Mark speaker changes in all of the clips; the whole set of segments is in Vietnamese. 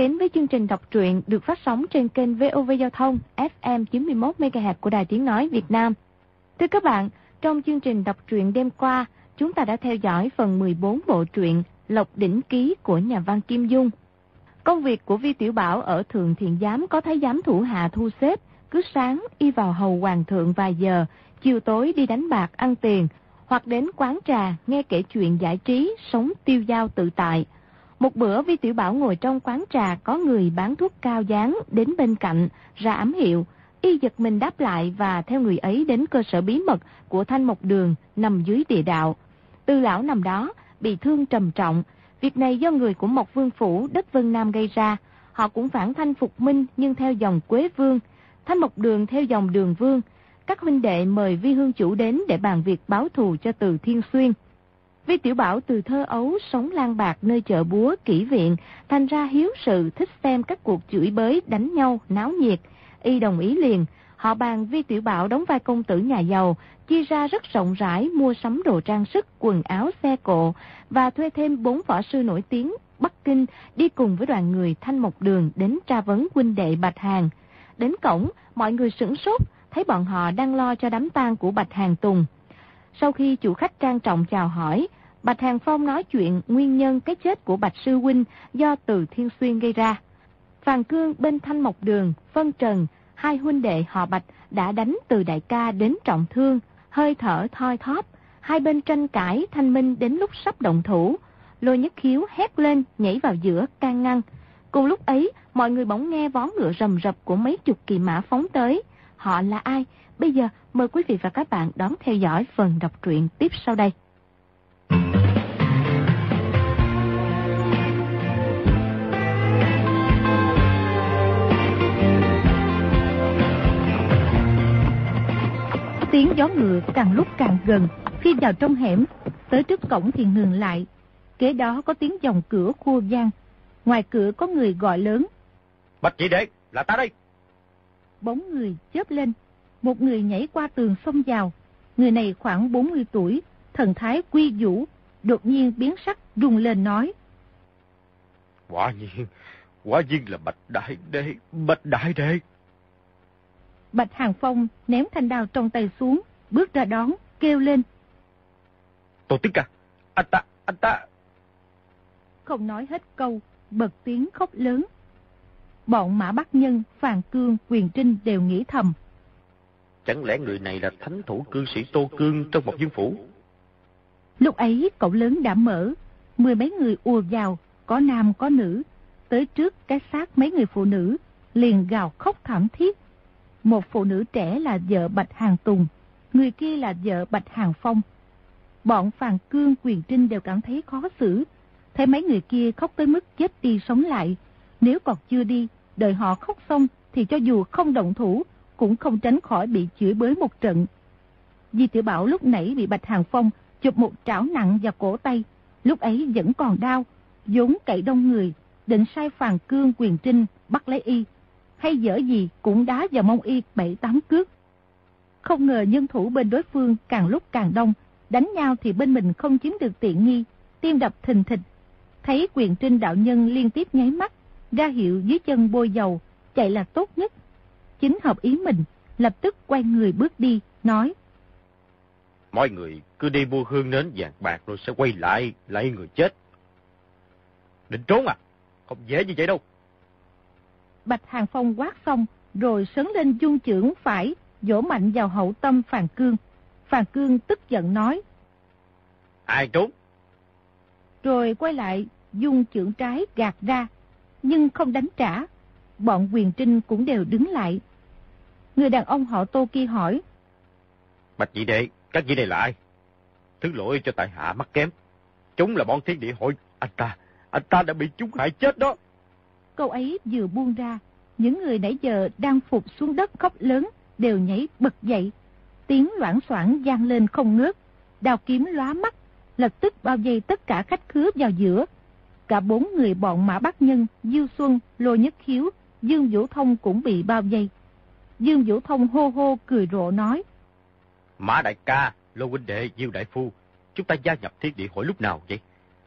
Speaker 1: đến với chương trình đọc truyện được phát sóng trên kênh VOV Giao thông FM 91MHz của Đài Tiếng Nói Việt Nam. Thưa các bạn, trong chương trình đọc truyện đêm qua, chúng ta đã theo dõi phần 14 bộ truyện Lộc Đỉnh Ký của nhà văn Kim Dung. Công việc của Vi Tiểu Bảo ở Thượng Thiện Giám có thấy giám thủ hạ thu xếp, cứ sáng y vào hầu hoàng thượng vài giờ, chiều tối đi đánh bạc ăn tiền, hoặc đến quán trà nghe kể chuyện giải trí, sống tiêu dao tự tại. Một bữa Vi Tiểu Bảo ngồi trong quán trà có người bán thuốc cao dáng đến bên cạnh, ra ám hiệu. Y giật mình đáp lại và theo người ấy đến cơ sở bí mật của Thanh Mộc Đường nằm dưới địa đạo. Tư lão nằm đó, bị thương trầm trọng. Việc này do người của Mộc Vương Phủ đất Vân Nam gây ra. Họ cũng phản thanh phục minh nhưng theo dòng Quế Vương. Thanh Mộc Đường theo dòng Đường Vương. Các huynh đệ mời Vi Hương Chủ đến để bàn việc báo thù cho Từ Thiên Xuyên. Vi Tiểu Bảo từ thơ ấu sống lang bạc nơi chợ búa kỹ viện, thành ra hiếu sự thích xem các cuộc chửi bới đánh nhau, náo nhiệt. Y đồng ý liền, họ bàn Vi Tiểu Bảo đóng vai công tử nhà giàu, chia ra rất rộng rãi mua sắm đồ trang sức, quần áo, xe cộ và thuê thêm bốn võ sư nổi tiếng Bắc Kinh đi cùng với đoàn người Thanh một Đường đến tra vấn huynh đệ Bạch Hàng. Đến cổng, mọi người sửng sốt, thấy bọn họ đang lo cho đám tang của Bạch Hàng Tùng. Sau khi chủ khách trang trọng chào hỏi, Bạch Hàng Phong nói chuyện nguyên nhân cái chết của Bạch Sư Huynh do từ Thiên Xuyên gây ra. Phàn Cương bên Thanh Mộc Đường, Phân Trần, hai huynh đệ họ Bạch đã đánh từ đại ca đến trọng thương, hơi thở thoi thóp. Hai bên tranh cãi thanh minh đến lúc sắp động thủ. Lôi nhất khiếu hét lên nhảy vào giữa can ngăn. Cùng lúc ấy, mọi người bỗng nghe vó ngựa rầm rập của mấy chục kỳ mã phóng tới. Họ là ai? Bây giờ mời quý vị và các bạn đón theo dõi phần đọc truyện tiếp sau đây. Tiếng gió ngựa càng lúc càng gần, khi vào trong hẻm, tới trước cổng thì ngừng lại. Kế đó có tiếng dòng cửa khua vang. Ngoài cửa có người gọi lớn.
Speaker 2: Bạch chị đệ, là ta đây.
Speaker 1: Bóng người chớp lên, một người nhảy qua tường xông vào. Người này khoảng 40 tuổi, thần thái quy vũ, đột nhiên biến sắc rung lên nói.
Speaker 2: Quả nhiên, quả nhiên là Bạch Đại Đế, Bạch Đại Đế.
Speaker 1: Bạch Hàng Phong ném thanh đao trong tay xuống, bước ra đón, kêu lên.
Speaker 2: Tổ tiếng ca, anh ta, anh ta.
Speaker 1: Không nói hết câu, bật tiếng khóc lớn. Bọn Mã Bắc Nhân, Phàn Cương, Quyền Trinh đều nghĩ thầm.
Speaker 2: Chẳng lẽ người này là thánh thủ cư sĩ Tô Cương trong một dương phủ?
Speaker 1: Lúc ấy cổng lớn đã mở, mười mấy người ùa vào, có nam có nữ. Tới trước cái xác mấy người phụ nữ, liền gào khóc thảm thiết. Một phụ nữ trẻ là vợ Bạch Hàng Tùng, người kia là vợ Bạch Hàng Phong. Bọn Phàn Cương Quyền Trinh đều cảm thấy khó xử. Thấy mấy người kia khóc tới mức chết đi sống lại. Nếu còn chưa đi, đợi họ khóc xong thì cho dù không động thủ, cũng không tránh khỏi bị chửi bới một trận. Di tiểu Bảo lúc nãy bị Bạch Hàng Phong chụp một trảo nặng vào cổ tay, lúc ấy vẫn còn đau, vốn cậy đông người, định sai Phàn Cương Quyền Trinh bắt lấy y, hay dở gì cũng đá vào mông y bảy tám cước. Không ngờ nhân thủ bên đối phương càng lúc càng đông, đánh nhau thì bên mình không chiếm được tiện nghi, tim đập thình thịch. Thấy quyền trinh đạo nhân liên tiếp nháy mắt, ra hiệu dưới chân bôi dầu, chạy là tốt nhất. Chính hợp ý mình, lập tức quay người bước đi, nói.
Speaker 2: Mọi người cứ đi mua hương nến vàng bạc rồi sẽ quay lại, lấy người chết. Định trốn à? Không dễ như vậy đâu.
Speaker 1: Bạch Hàng Phong quát xong, rồi sấn lên dung trưởng phải, dỗ mạnh vào hậu tâm Phàn Cương. Phàn Cương tức giận nói.
Speaker 2: Ai trốn?
Speaker 1: Rồi quay lại, dung trưởng trái gạt ra, nhưng không đánh trả. Bọn quyền trinh cũng đều đứng lại. Người đàn ông họ tô kia hỏi.
Speaker 2: Bạch vị đệ, các vị đệ là ai? Thứ lỗi cho tại hạ mắc kém. Chúng là bọn thiên địa hội. Anh ta, anh ta đã bị chúng hại chết đó.
Speaker 1: Câu ấy vừa buông ra, những người nãy giờ đang phục xuống đất khóc lớn đều nhảy bật dậy. Tiếng loãng xoảng gian lên không ngớt, đào kiếm lóa mắt, lập tức bao vây tất cả khách khứa vào giữa. Cả bốn người bọn Mã Bắc Nhân, Diêu Xuân, Lô Nhất Khiếu, Dương Vũ Thông cũng bị bao vây. Dương Vũ Thông hô hô cười rộ nói.
Speaker 2: Mã Đại ca, Lô Huynh Đệ, Diêu Đại Phu, chúng ta gia nhập thiên địa hội lúc nào vậy?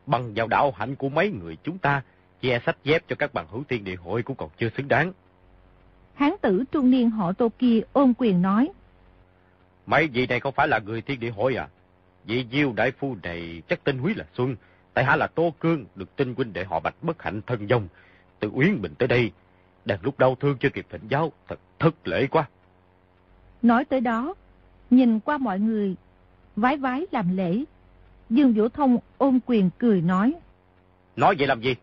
Speaker 2: Bằng vào đạo hạnh của mấy người chúng ta, che sách dép cho các bằng hữu tiên địa hội cũng còn chưa xứng đáng.
Speaker 3: Hán tử trung niên họ tô kia ôm quyền nói.
Speaker 2: Mấy vị này không phải là người thiên địa hội à? Vị diêu đại phu này chắc tên Quý là Xuân, tại hạ là Tô Cương, được tin huynh đệ họ bạch bất hạnh thân dông. Từ Uyên Bình tới đây, đang lúc đau thương chưa kịp thỉnh giáo, thật thất lễ quá.
Speaker 3: Nói tới đó, nhìn qua mọi người, vái vái làm lễ. Dương Vũ Thông ôm quyền cười nói.
Speaker 2: Nói vậy làm gì?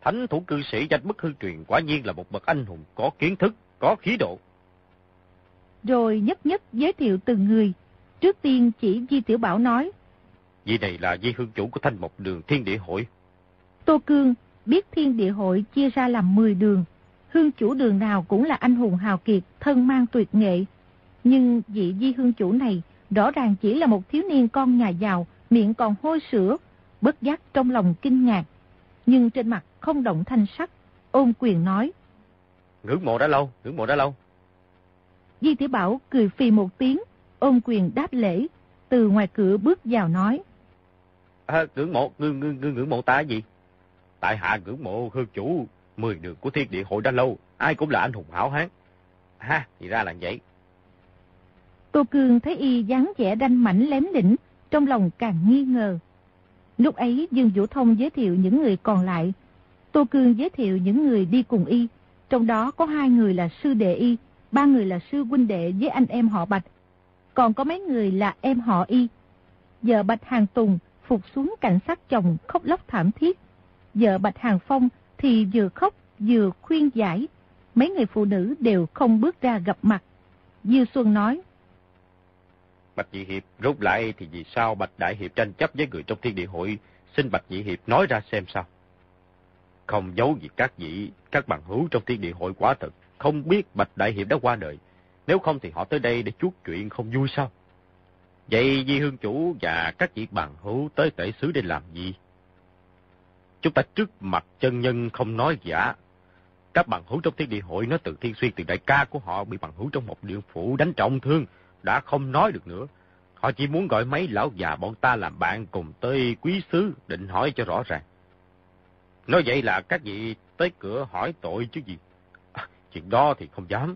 Speaker 2: Thánh thủ cư sĩ danh bất hư truyền quả nhiên là một bậc anh hùng có kiến thức, có khí độ.
Speaker 3: Rồi nhất nhất giới thiệu từng người. Trước tiên chỉ Di Tiểu Bảo nói.
Speaker 2: Vị này là di hương chủ của thanh mộc đường thiên địa hội.
Speaker 3: Tô Cương biết thiên địa hội chia ra làm 10 đường. Hương chủ đường nào cũng là anh hùng hào kiệt, thân mang tuyệt nghệ. Nhưng vị di hương chủ này rõ ràng chỉ là một thiếu niên con nhà giàu, miệng còn hôi sữa, bất giác trong lòng kinh ngạc. Nhưng trên mặt không động thanh sắc, ôm quyền nói.
Speaker 2: Ngưỡng mộ đã lâu, ngưỡng mộ đã lâu.
Speaker 3: Di Tiểu Bảo cười phì một tiếng, ôm quyền đáp lễ, từ ngoài cửa bước vào nói.
Speaker 2: À, ngưỡng mộ, ngưỡng, ngưỡng, ngưỡng, mộ ta gì? Tại hạ ngưỡng mộ hương chủ, mười đường của thiên địa hội đã lâu, ai cũng là anh hùng hảo hán. Ha, thì ra là vậy.
Speaker 3: Tô Cương thấy y dáng vẻ đanh mảnh lém lĩnh, trong lòng càng nghi ngờ. Lúc ấy Dương Vũ Thông giới thiệu những người còn lại. Tô Cương giới thiệu những người đi cùng y, trong đó có hai người là sư đệ y, ba người là sư huynh đệ với anh em họ Bạch. Còn có mấy người là em họ y. Giờ Bạch Hàng Tùng phục xuống cảnh sát chồng khóc lóc thảm thiết. vợ Bạch Hàng Phong thì vừa khóc vừa khuyên giải. Mấy người phụ nữ đều không bước ra gặp mặt. Dư Xuân nói.
Speaker 2: Bạch Nhị Hiệp rút lại thì vì sao Bạch Đại Hiệp tranh chấp với người trong thiên địa hội, xin Bạch Nhị Hiệp nói ra xem sao. Không giấu gì các vị, các bằng hữu trong thiên địa hội quá thật, không biết Bạch Đại Hiệp đã qua đời. Nếu không thì họ tới đây để chuốt chuyện không vui sao? Vậy Di Hương Chủ và các vị bằng hữu tới tể xứ để làm gì? Chúng ta trước mặt chân nhân không nói giả. Các bằng hữu trong thiên địa hội nói từ thiên xuyên từ đại ca của họ bị bằng hữu trong một điện phủ đánh trọng thương, đã không nói được nữa. Họ chỉ muốn gọi mấy lão già bọn ta làm bạn cùng tới quý sứ định hỏi cho rõ ràng. Nói vậy là các vị tới cửa hỏi tội chứ gì. À, chuyện đó thì không dám.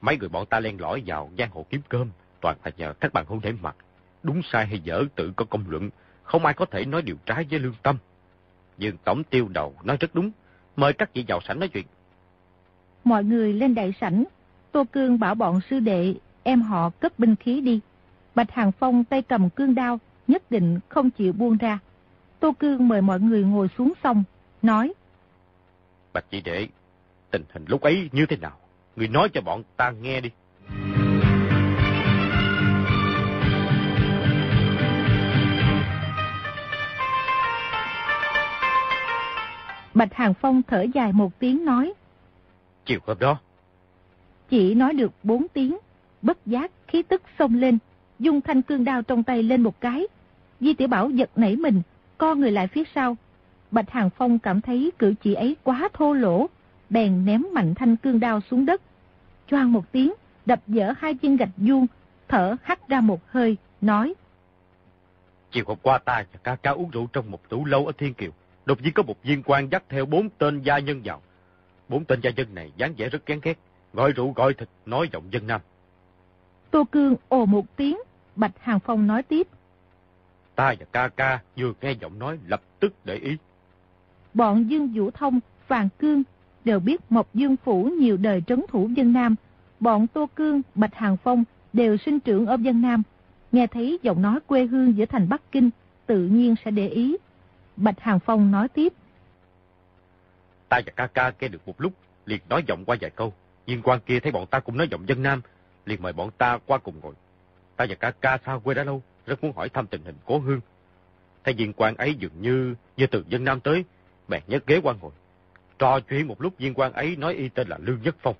Speaker 2: Mấy người bọn ta len lỏi vào giang hồ kiếm cơm, toàn là nhờ các bạn hữu để mặt. Đúng sai hay dở tự có công luận, không ai có thể nói điều trái với lương tâm. Dương Tổng tiêu đầu nói rất đúng, mời các vị vào sảnh nói chuyện.
Speaker 3: Mọi người lên đại sảnh, Tô Cương bảo bọn sư đệ, em họ cất binh khí đi. Bạch Hàng Phong tay cầm cương đao, nhất định không chịu buông ra. Tô Cương mời mọi người ngồi xuống xong, nói.
Speaker 2: Bạch chị đệ, tình hình lúc ấy như thế nào? Người nói cho bọn ta nghe đi.
Speaker 3: Bạch Hàng Phong thở dài một tiếng nói.
Speaker 2: Chiều hôm đó.
Speaker 3: Chỉ nói được bốn tiếng, bất giác khí tức xông lên, dùng thanh cương đao trong tay lên một cái. Di tiểu Bảo giật nảy mình, co người lại phía sau. Bạch Hàng Phong cảm thấy cử chỉ ấy quá thô lỗ, bèn ném mạnh thanh cương đao xuống đất. Choang một tiếng, đập dở hai viên gạch vuông, thở hắt ra một hơi, nói.
Speaker 2: Chiều hôm qua ta và ca ca uống rượu trong một tủ lâu ở Thiên Kiều. Đột nhiên có một viên quan dắt theo bốn tên gia nhân vào. Bốn tên gia nhân này dáng vẻ rất gán ghét, gọi rượu gọi thịt, nói giọng dân nam.
Speaker 3: Tô Cương ồ một tiếng, Bạch Hàng Phong nói tiếp.
Speaker 2: Ta và ca ca vừa nghe giọng nói lập tức để ý.
Speaker 3: Bọn Dương Vũ Thông, Phàn Cương đều biết Mộc Dương Phủ nhiều đời trấn thủ dân Nam. Bọn Tô Cương, Bạch Hàng Phong đều sinh trưởng ở dân Nam. Nghe thấy giọng nói quê hương giữa thành Bắc Kinh, tự nhiên sẽ để ý. Bạch Hàng Phong nói tiếp.
Speaker 2: Ta và ca ca nghe được một lúc, liền nói giọng qua vài câu. Viên quan kia thấy bọn ta cũng nói giọng dân Nam, liền mời bọn ta qua cùng ngồi. Ta và ca ca xa quê đã lâu, rất muốn hỏi thăm tình hình cố hương. Thấy viên quan ấy dường như như từ dân Nam tới, bèn nhấc ghế quan ngồi. Trò chuyện một lúc viên quan ấy nói y tên là Lương Nhất Phong.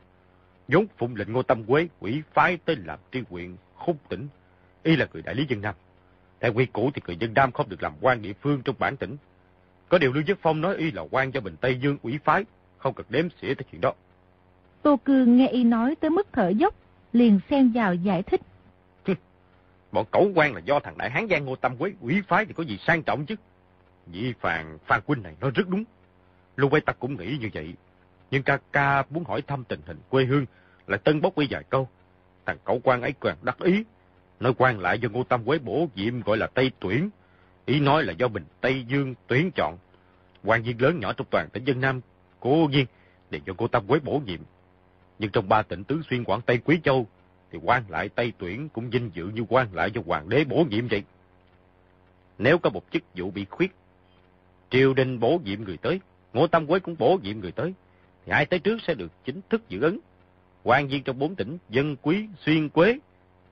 Speaker 2: vốn phụng lệnh Ngô Tâm Quế quỷ phái tên làm tri huyện khúc tỉnh. Y là người đại lý dân Nam. Theo quy cũ thì người dân Nam không được làm quan địa phương trong bản tỉnh. Có điều Lương Nhất Phong nói y là quan cho Bình Tây Dương quỷ phái, không cần đếm xỉa tới chuyện đó.
Speaker 3: Tô Cương nghe y nói tới mức thở dốc, liền xen vào giải thích.
Speaker 2: Bọn cẩu quan là do thằng đại hán Giang Ngô Tâm Quế quỷ phái thì có gì sang trọng chứ. Dĩ Phàn Phan Quynh này nói rất đúng. Lúc ấy ta cũng nghĩ như vậy. Nhưng ca ca muốn hỏi thăm tình hình quê hương, lại tân bốc với vài câu. Thằng cậu quan ấy càng đắc ý. Nói quan lại do Ngô Tam Quế bổ nhiệm gọi là Tây Tuyển. Ý nói là do mình Tây Dương tuyển chọn. quan viên lớn nhỏ trong toàn tỉnh dân Nam, cố nhiên, đều do Ngô Tam Quế bổ nhiệm. Nhưng trong ba tỉnh Tứ Xuyên, Quảng Tây, Quý Châu, thì quan lại Tây Tuyển cũng vinh dự như quan lại do hoàng đế bổ nhiệm vậy. Nếu có một chức vụ bị khuyết, triều đình bổ nhiệm người tới, Ngô Tam Quế cũng bổ nhiệm người tới, thì ai tới trước sẽ được chính thức giữ ấn. quan viên trong bốn tỉnh Dân Quý, Xuyên Quế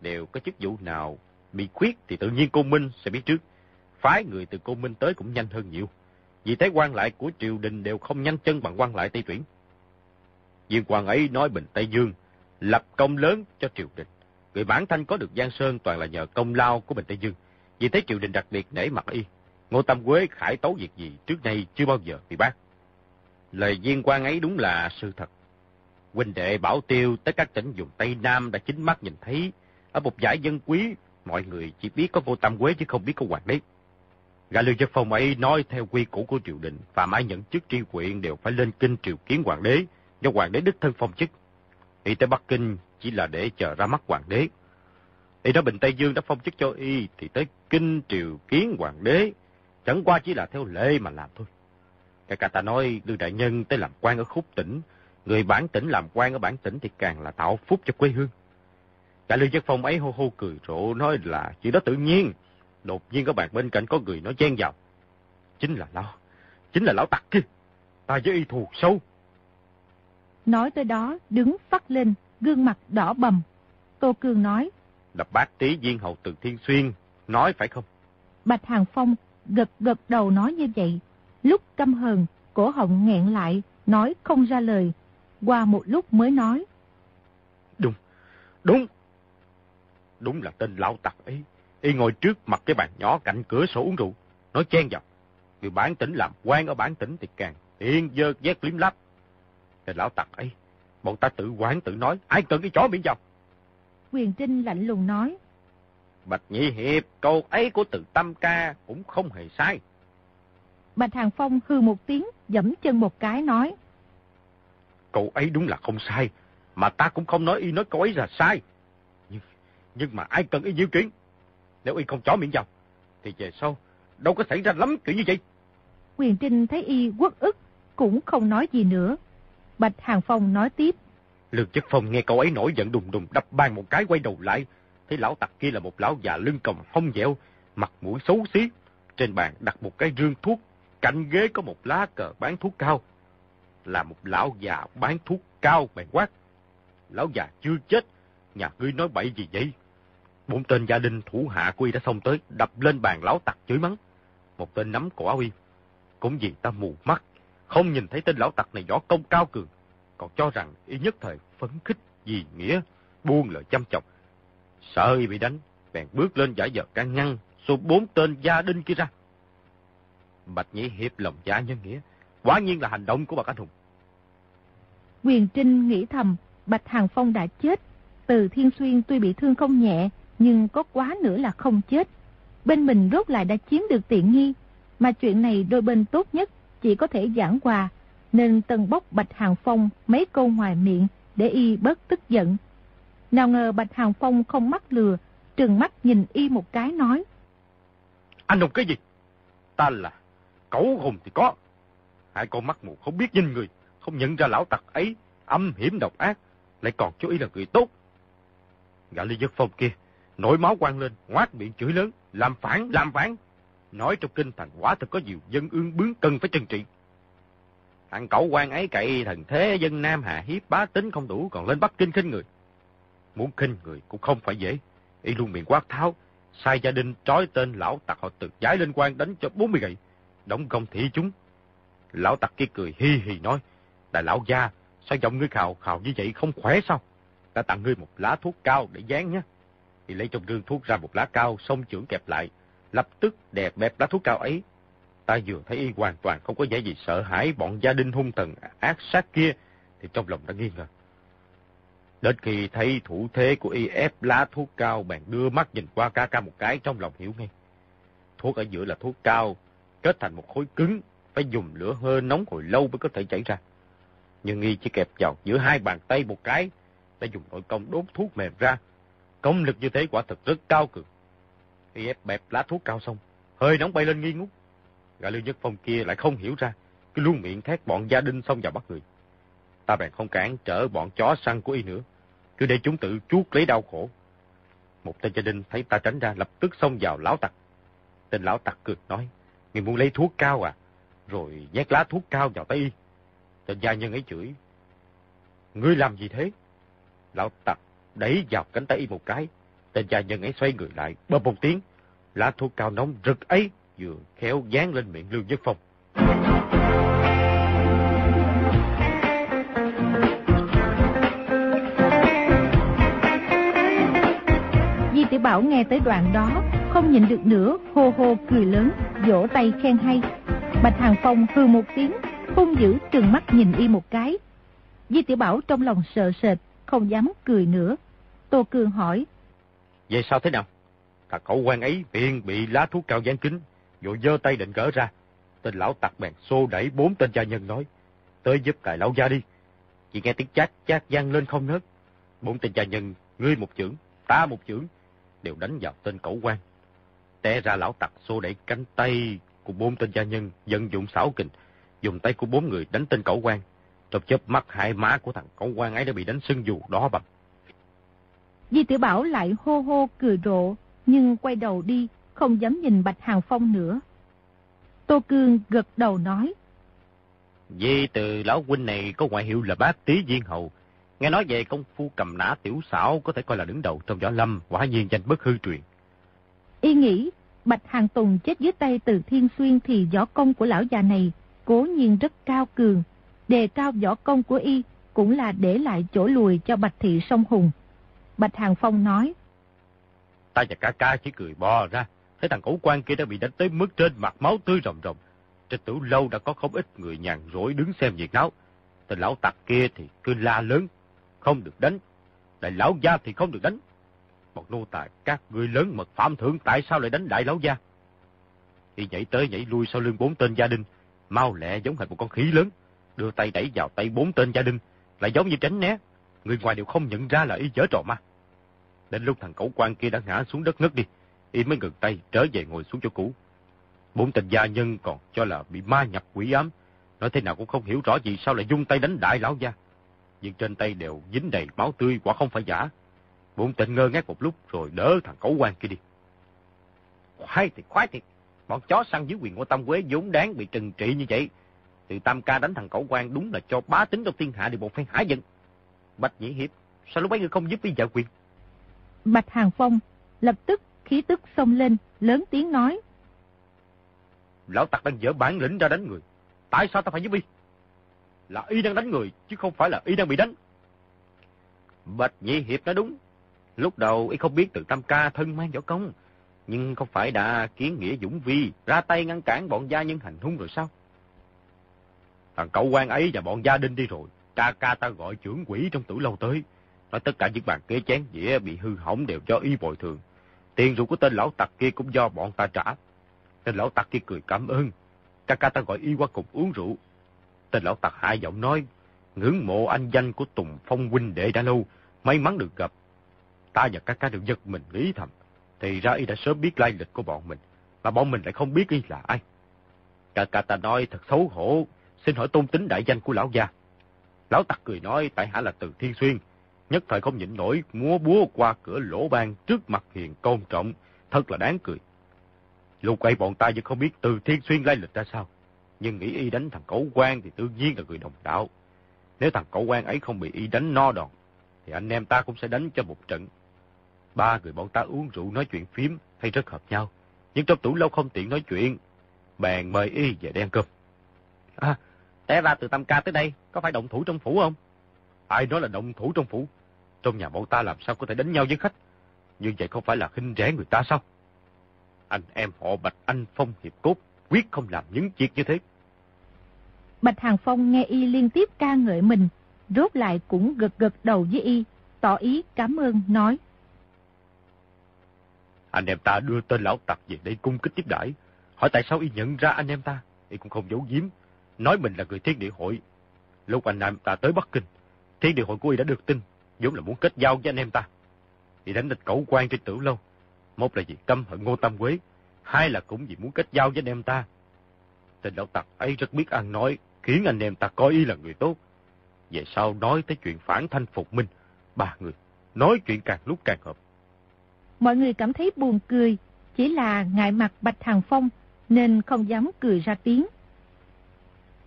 Speaker 2: đều có chức vụ nào bị khuyết thì tự nhiên Cô Minh sẽ biết trước. Phái người từ Cô Minh tới cũng nhanh hơn nhiều. Vì thế quan lại của triều đình đều không nhanh chân bằng quan lại Tây Tuyển. Viên quan ấy nói Bình Tây Dương, lập công lớn cho triều đình. Người bản thân có được Giang Sơn toàn là nhờ công lao của Bình Tây Dương. Vì thế triều đình đặc biệt nể mặt y. Ngô Tâm Quế khải tấu việc gì trước nay chưa bao giờ bị bác. Lời viên quan ấy đúng là sự thật. Huynh đệ Bảo Tiêu tới các tỉnh vùng Tây Nam đã chính mắt nhìn thấy. Ở một giải dân quý, mọi người chỉ biết có Ngô Tâm Quế chứ không biết có hoàng đế. Gã Lưu Chất Phong ấy nói theo quy củ của triều đình, phạm ai nhận chức tri huyện đều phải lên kinh triều kiến hoàng đế, do hoàng đế đích thân phong chức. Y tới Bắc Kinh chỉ là để chờ ra mắt hoàng đế. Y đó Bình Tây Dương đã phong chức cho Y thì tới kinh triều kiến hoàng đế. Chẳng qua chỉ là theo lệ mà làm thôi. Cả cả ta nói Lưu Đại Nhân tới làm quan ở khúc tỉnh. Người bản tỉnh làm quan ở bản tỉnh thì càng là tạo phúc cho quê hương. Cả Lưu Giác Phong ấy hô hô cười rộ nói là chuyện đó tự nhiên. Đột nhiên có bạn bên cạnh có người nói chen vào. Chính là lão, chính là lão tặc kia. Ta với y thù sâu.
Speaker 3: Nói tới đó, đứng phát lên, gương mặt đỏ bầm. Tô Cương nói.
Speaker 2: Là bác tí viên hậu từ Thiên Xuyên, nói phải không?
Speaker 3: Bạch Hàng Phong gật gật đầu nói như vậy. Lúc căm hờn, cổ họng nghẹn lại, nói không ra lời. Qua một lúc mới nói.
Speaker 2: Đúng, đúng. Đúng là tên lão tặc ấy. Y ngồi trước mặt cái bàn nhỏ cạnh cửa sổ uống rượu, nói chen vào. Người bản tỉnh làm quan ở bản tỉnh thì càng yên dơ vét liếm lắp. Cái lão tặc ấy, bọn ta tự quán tự nói, ai cần cái chó miệng vào.
Speaker 3: Quyền Trinh lạnh lùng nói.
Speaker 2: Bạch Nhị Hiệp, câu ấy của từ tâm ca cũng không hề sai.
Speaker 3: Bạch Hàng Phong hư một tiếng, dẫm chân một cái nói.
Speaker 2: Câu ấy đúng là không sai, mà ta cũng không nói y nói câu ấy là sai. Nhưng, mà ai cần y nhiêu chuyện? Nếu y không chó miệng vào, thì về sau đâu có xảy ra lắm kiểu như vậy.
Speaker 3: Quyền Trinh thấy y quất ức, cũng không nói gì nữa. Bạch Hàng Phong nói tiếp.
Speaker 2: Lương Chất Phong nghe câu ấy nổi giận đùng đùng đập bàn một cái quay đầu lại. Thấy lão tặc kia là một lão già lưng còng hông dẻo, mặt mũi xấu xí. Trên bàn đặt một cái rương thuốc, cạnh ghế có một lá cờ bán thuốc cao. Là một lão già bán thuốc cao bèn quát. Lão già chưa chết, nhà ngươi nói bậy gì vậy? Bốn tên gia đình thủ hạ của y đã xông tới, đập lên bàn lão tặc chửi mắng. Một tên nắm cổ áo y. Cũng vì ta mù mắt, không nhìn thấy tên lão tặc này võ công cao cường, còn cho rằng y nhất thời phấn khích vì nghĩa, buông lời chăm chọc. Sợ y bị đánh, bèn bước lên giải dợt can ngăn, số bốn tên gia đình kia ra. Bạch Nhĩ hiệp lòng giả nhân nghĩa, quả nhiên là hành động của bậc anh hùng.
Speaker 3: Quyền Trinh nghĩ thầm, Bạch Hàng Phong đã chết. Từ Thiên Xuyên tuy bị thương không nhẹ, nhưng có quá nữa là không chết. Bên mình rốt lại đã chiếm được tiện nghi, mà chuyện này đôi bên tốt nhất chỉ có thể giảng hòa, nên tần bốc Bạch Hàng Phong mấy câu ngoài miệng để y bớt tức giận. Nào ngờ Bạch Hàng Phong không mắc lừa, trừng mắt nhìn y một cái nói.
Speaker 2: Anh hùng cái gì? Ta là cẩu hùng thì có. Hai con mắt mù không biết nhìn người, không nhận ra lão tặc ấy, âm hiểm độc ác, lại còn chú ý là người tốt. Gã Lý Giật Phong kia, nổi máu quang lên, ngoát miệng chửi lớn, làm phản, làm phản. Nói trong kinh thành quả thật có nhiều dân ương bướng cần phải trừng trị. Thằng cậu quan ấy cậy thần thế dân Nam hạ hiếp bá tính không đủ còn lên Bắc Kinh khinh người. Muốn khinh người cũng không phải dễ. Y luôn miệng quát tháo, sai gia đình trói tên lão tặc họ tự giải lên quan đánh cho 40 gậy, đóng công thị chúng. Lão tặc kia cười hi hi nói, đại lão gia, sao giọng ngươi khào khào như vậy không khỏe sao? Ta tặng ngươi một lá thuốc cao để dán nhé. Thì lấy trong rương thuốc ra một lá cao, xong trưởng kẹp lại, lập tức đè bẹp lá thuốc cao ấy. Ta vừa thấy y hoàn toàn không có vẻ gì sợ hãi bọn gia đình hung thần ác sát kia, thì trong lòng đã nghi ngờ. Đến khi thấy thủ thế của y ép lá thuốc cao, bạn đưa mắt nhìn qua ca ca một cái trong lòng hiểu ngay. Thuốc ở giữa là thuốc cao, kết thành một khối cứng, phải dùng lửa hơi nóng hồi lâu mới có thể chảy ra. Nhưng y chỉ kẹp vào giữa hai bàn tay một cái, đã dùng nội công đốt thuốc mềm ra. Công lực như thế quả thật rất cao cường. Y ép bẹp lá thuốc cao xong, hơi nóng bay lên nghi ngút. Gã Lưu Nhất Phong kia lại không hiểu ra, cứ luôn miệng thét bọn gia đình xông vào bắt người. Ta bèn không cản trở bọn chó săn của y nữa, cứ để chúng tự chuốt lấy đau khổ. Một tên gia đình thấy ta tránh ra lập tức xông vào lão tặc. Tên lão tặc cười nói, người muốn lấy thuốc cao à? Rồi nhét lá thuốc cao vào tay y. Tên gia nhân ấy chửi, ngươi làm gì thế? Lão tặc đẩy vào cánh tay y một cái. Tên gia nhân ấy xoay người lại, bơm một tiếng. Lá thuốc cao nóng rực ấy vừa khéo dán lên miệng Lưu Nhất Phong.
Speaker 3: Di tiểu Bảo nghe tới đoạn đó, không nhìn được nữa, hô hô cười lớn, vỗ tay khen hay. Bạch Hàng Phong hư một tiếng, hung dữ trừng mắt nhìn y một cái. Di tiểu Bảo trong lòng sợ sệt, không dám cười nữa. Tô Cường hỏi.
Speaker 2: Vậy sao thế nào? Thằng cậu quan ấy miệng bị lá thuốc cao gián kính, rồi giơ tay định gỡ ra. Tên lão tặc bèn xô đẩy bốn tên gia nhân nói, tới giúp cài lão gia đi. Chỉ nghe tiếng chát chát gian lên không nớt. Bốn tên gia nhân, ngươi một chưởng, ta một chưởng, đều đánh vào tên cẩu quan. Té ra lão tặc xô đẩy cánh tay của bốn tên gia nhân, vận dụng xảo kình, dùng tay của bốn người đánh tên cẩu quan. Trong chớp mắt hai má của thằng cẩu quan ấy đã bị đánh sưng dù đỏ bầm.
Speaker 3: Di tiểu Bảo lại hô hô cười rộ, nhưng quay đầu đi, không dám nhìn Bạch Hàng Phong nữa. Tô Cương gật đầu nói.
Speaker 2: Vì từ lão huynh này có ngoại hiệu là bác tí viên hầu. Nghe nói về công phu cầm nã tiểu xảo có thể coi là đứng đầu trong võ lâm, quả nhiên danh bất hư truyền.
Speaker 3: Y nghĩ, Bạch Hàng Tùng chết dưới tay từ Thiên Xuyên thì võ công của lão già này cố nhiên rất cao cường. Đề cao võ công của Y cũng là để lại chỗ lùi cho Bạch Thị Sông Hùng. Bạch Hàng Phong nói.
Speaker 2: Ta và ca ca chỉ cười bò ra, thấy thằng cẩu quan kia đã bị đánh tới mức trên mặt máu tươi rồng rồng. Trên tử lâu đã có không ít người nhàn rỗi đứng xem việc náo. Tên lão tặc kia thì cứ la lớn, không được đánh. Đại lão gia thì không được đánh. Một nô tài các người lớn mật phạm thượng tại sao lại đánh đại lão gia? Thì nhảy tới nhảy lui sau lưng bốn tên gia đình, mau lẹ giống hệt một con khỉ lớn, đưa tay đẩy vào tay bốn tên gia đình, lại giống như tránh né. Người ngoài đều không nhận ra là y chở trò ma. Đến lúc thằng cẩu quan kia đã ngã xuống đất ngất đi, y mới ngừng tay trở về ngồi xuống chỗ cũ. Bốn tên gia nhân còn cho là bị ma nhập quỷ ám, nói thế nào cũng không hiểu rõ gì sao lại dung tay đánh đại lão gia. Nhưng trên tay đều dính đầy máu tươi quả không phải giả. Bốn tên ngơ ngác một lúc rồi đỡ thằng cẩu quan kia đi. Khoái thiệt khoái thiệt, bọn chó săn dưới quyền của tam Quế vốn đáng bị trừng trị như vậy. Từ Tam Ca đánh thằng cẩu quan đúng là cho bá tính trong thiên hạ đều một phen hả giận. Bạch Nhĩ Hiệp, sao lúc ấy ngươi không giúp đi giải quyền?
Speaker 3: Bạch Hàng Phong lập tức khí tức xông lên, lớn tiếng nói.
Speaker 2: Lão tặc đang dở bản lĩnh ra đánh người. Tại sao ta phải giúp y? Là y đang đánh người, chứ không phải là y đang bị đánh. Bạch Nhị Hiệp nói đúng. Lúc đầu y không biết từ Tam Ca thân mang võ công. Nhưng không phải đã kiến nghĩa dũng vi, ra tay ngăn cản bọn gia nhân hành hung rồi sao? Thằng cậu quan ấy và bọn gia đình đi rồi. Ca ca ta gọi trưởng quỷ trong tử lâu tới. Nói tất cả những bàn kế chén dĩa bị hư hỏng đều do y bồi thường. Tiền rượu của tên lão tặc kia cũng do bọn ta trả. Tên lão tặc kia cười cảm ơn. Ca ca ta gọi y qua cùng uống rượu. Tên lão tặc hai giọng nói, ngưỡng mộ anh danh của Tùng Phong huynh đệ đã lâu, may mắn được gặp. Ta và ca ca đều giật mình nghĩ thầm. Thì ra y đã sớm biết lai lịch của bọn mình, mà bọn mình lại không biết y là ai. Ca ca ta nói thật xấu hổ, xin hỏi tôn tính đại danh của lão gia. Lão tặc cười nói tại hạ là Từ Thiên Xuyên, nhất thời không nhịn nổi, múa búa qua cửa lỗ ban trước mặt hiền công trọng, thật là đáng cười. Lúc ấy bọn ta vẫn không biết từ thiên xuyên lai lịch ra sao, nhưng nghĩ y đánh thằng cẩu quan thì tự nhiên là người đồng đạo. Nếu thằng cẩu quan ấy không bị y đánh no đòn, thì anh em ta cũng sẽ đánh cho một trận. Ba người bọn ta uống rượu nói chuyện phím hay rất hợp nhau, nhưng trong tủ lâu không tiện nói chuyện, bèn mời y về đen cơm. À, té ra từ Tam Ca tới đây, có phải động thủ trong phủ không? Ai nói là động thủ trong phủ? Trong nhà bọn ta làm sao có thể đánh nhau với khách? Như vậy không phải là khinh rẻ người ta sao? Anh em họ Bạch Anh Phong hiệp cốt, quyết không làm những việc như thế.
Speaker 3: Bạch Hàng Phong nghe y liên tiếp ca ngợi mình, rốt lại cũng gật gật đầu với y, tỏ ý cảm ơn, nói.
Speaker 2: Anh em ta đưa tên lão tặc về đây cung kích tiếp đãi hỏi tại sao y nhận ra anh em ta, y cũng không giấu giếm, nói mình là người thiên địa hội. Lúc anh em ta tới Bắc Kinh, thiên địa hội của y đã được tin, vốn là muốn kết giao với anh em ta. Y đánh địch cẩu quan trên tử lâu. Một là vì căm hận Ngô Tam Quế, hai là cũng vì muốn kết giao với anh em ta. Tên lão tặc ấy rất biết ăn nói, khiến anh em ta coi y là người tốt. Về sau nói tới chuyện phản thanh phục minh, ba người nói chuyện càng lúc càng hợp.
Speaker 3: Mọi người cảm thấy buồn cười, chỉ là ngại mặt Bạch Hàng Phong nên không dám cười ra tiếng.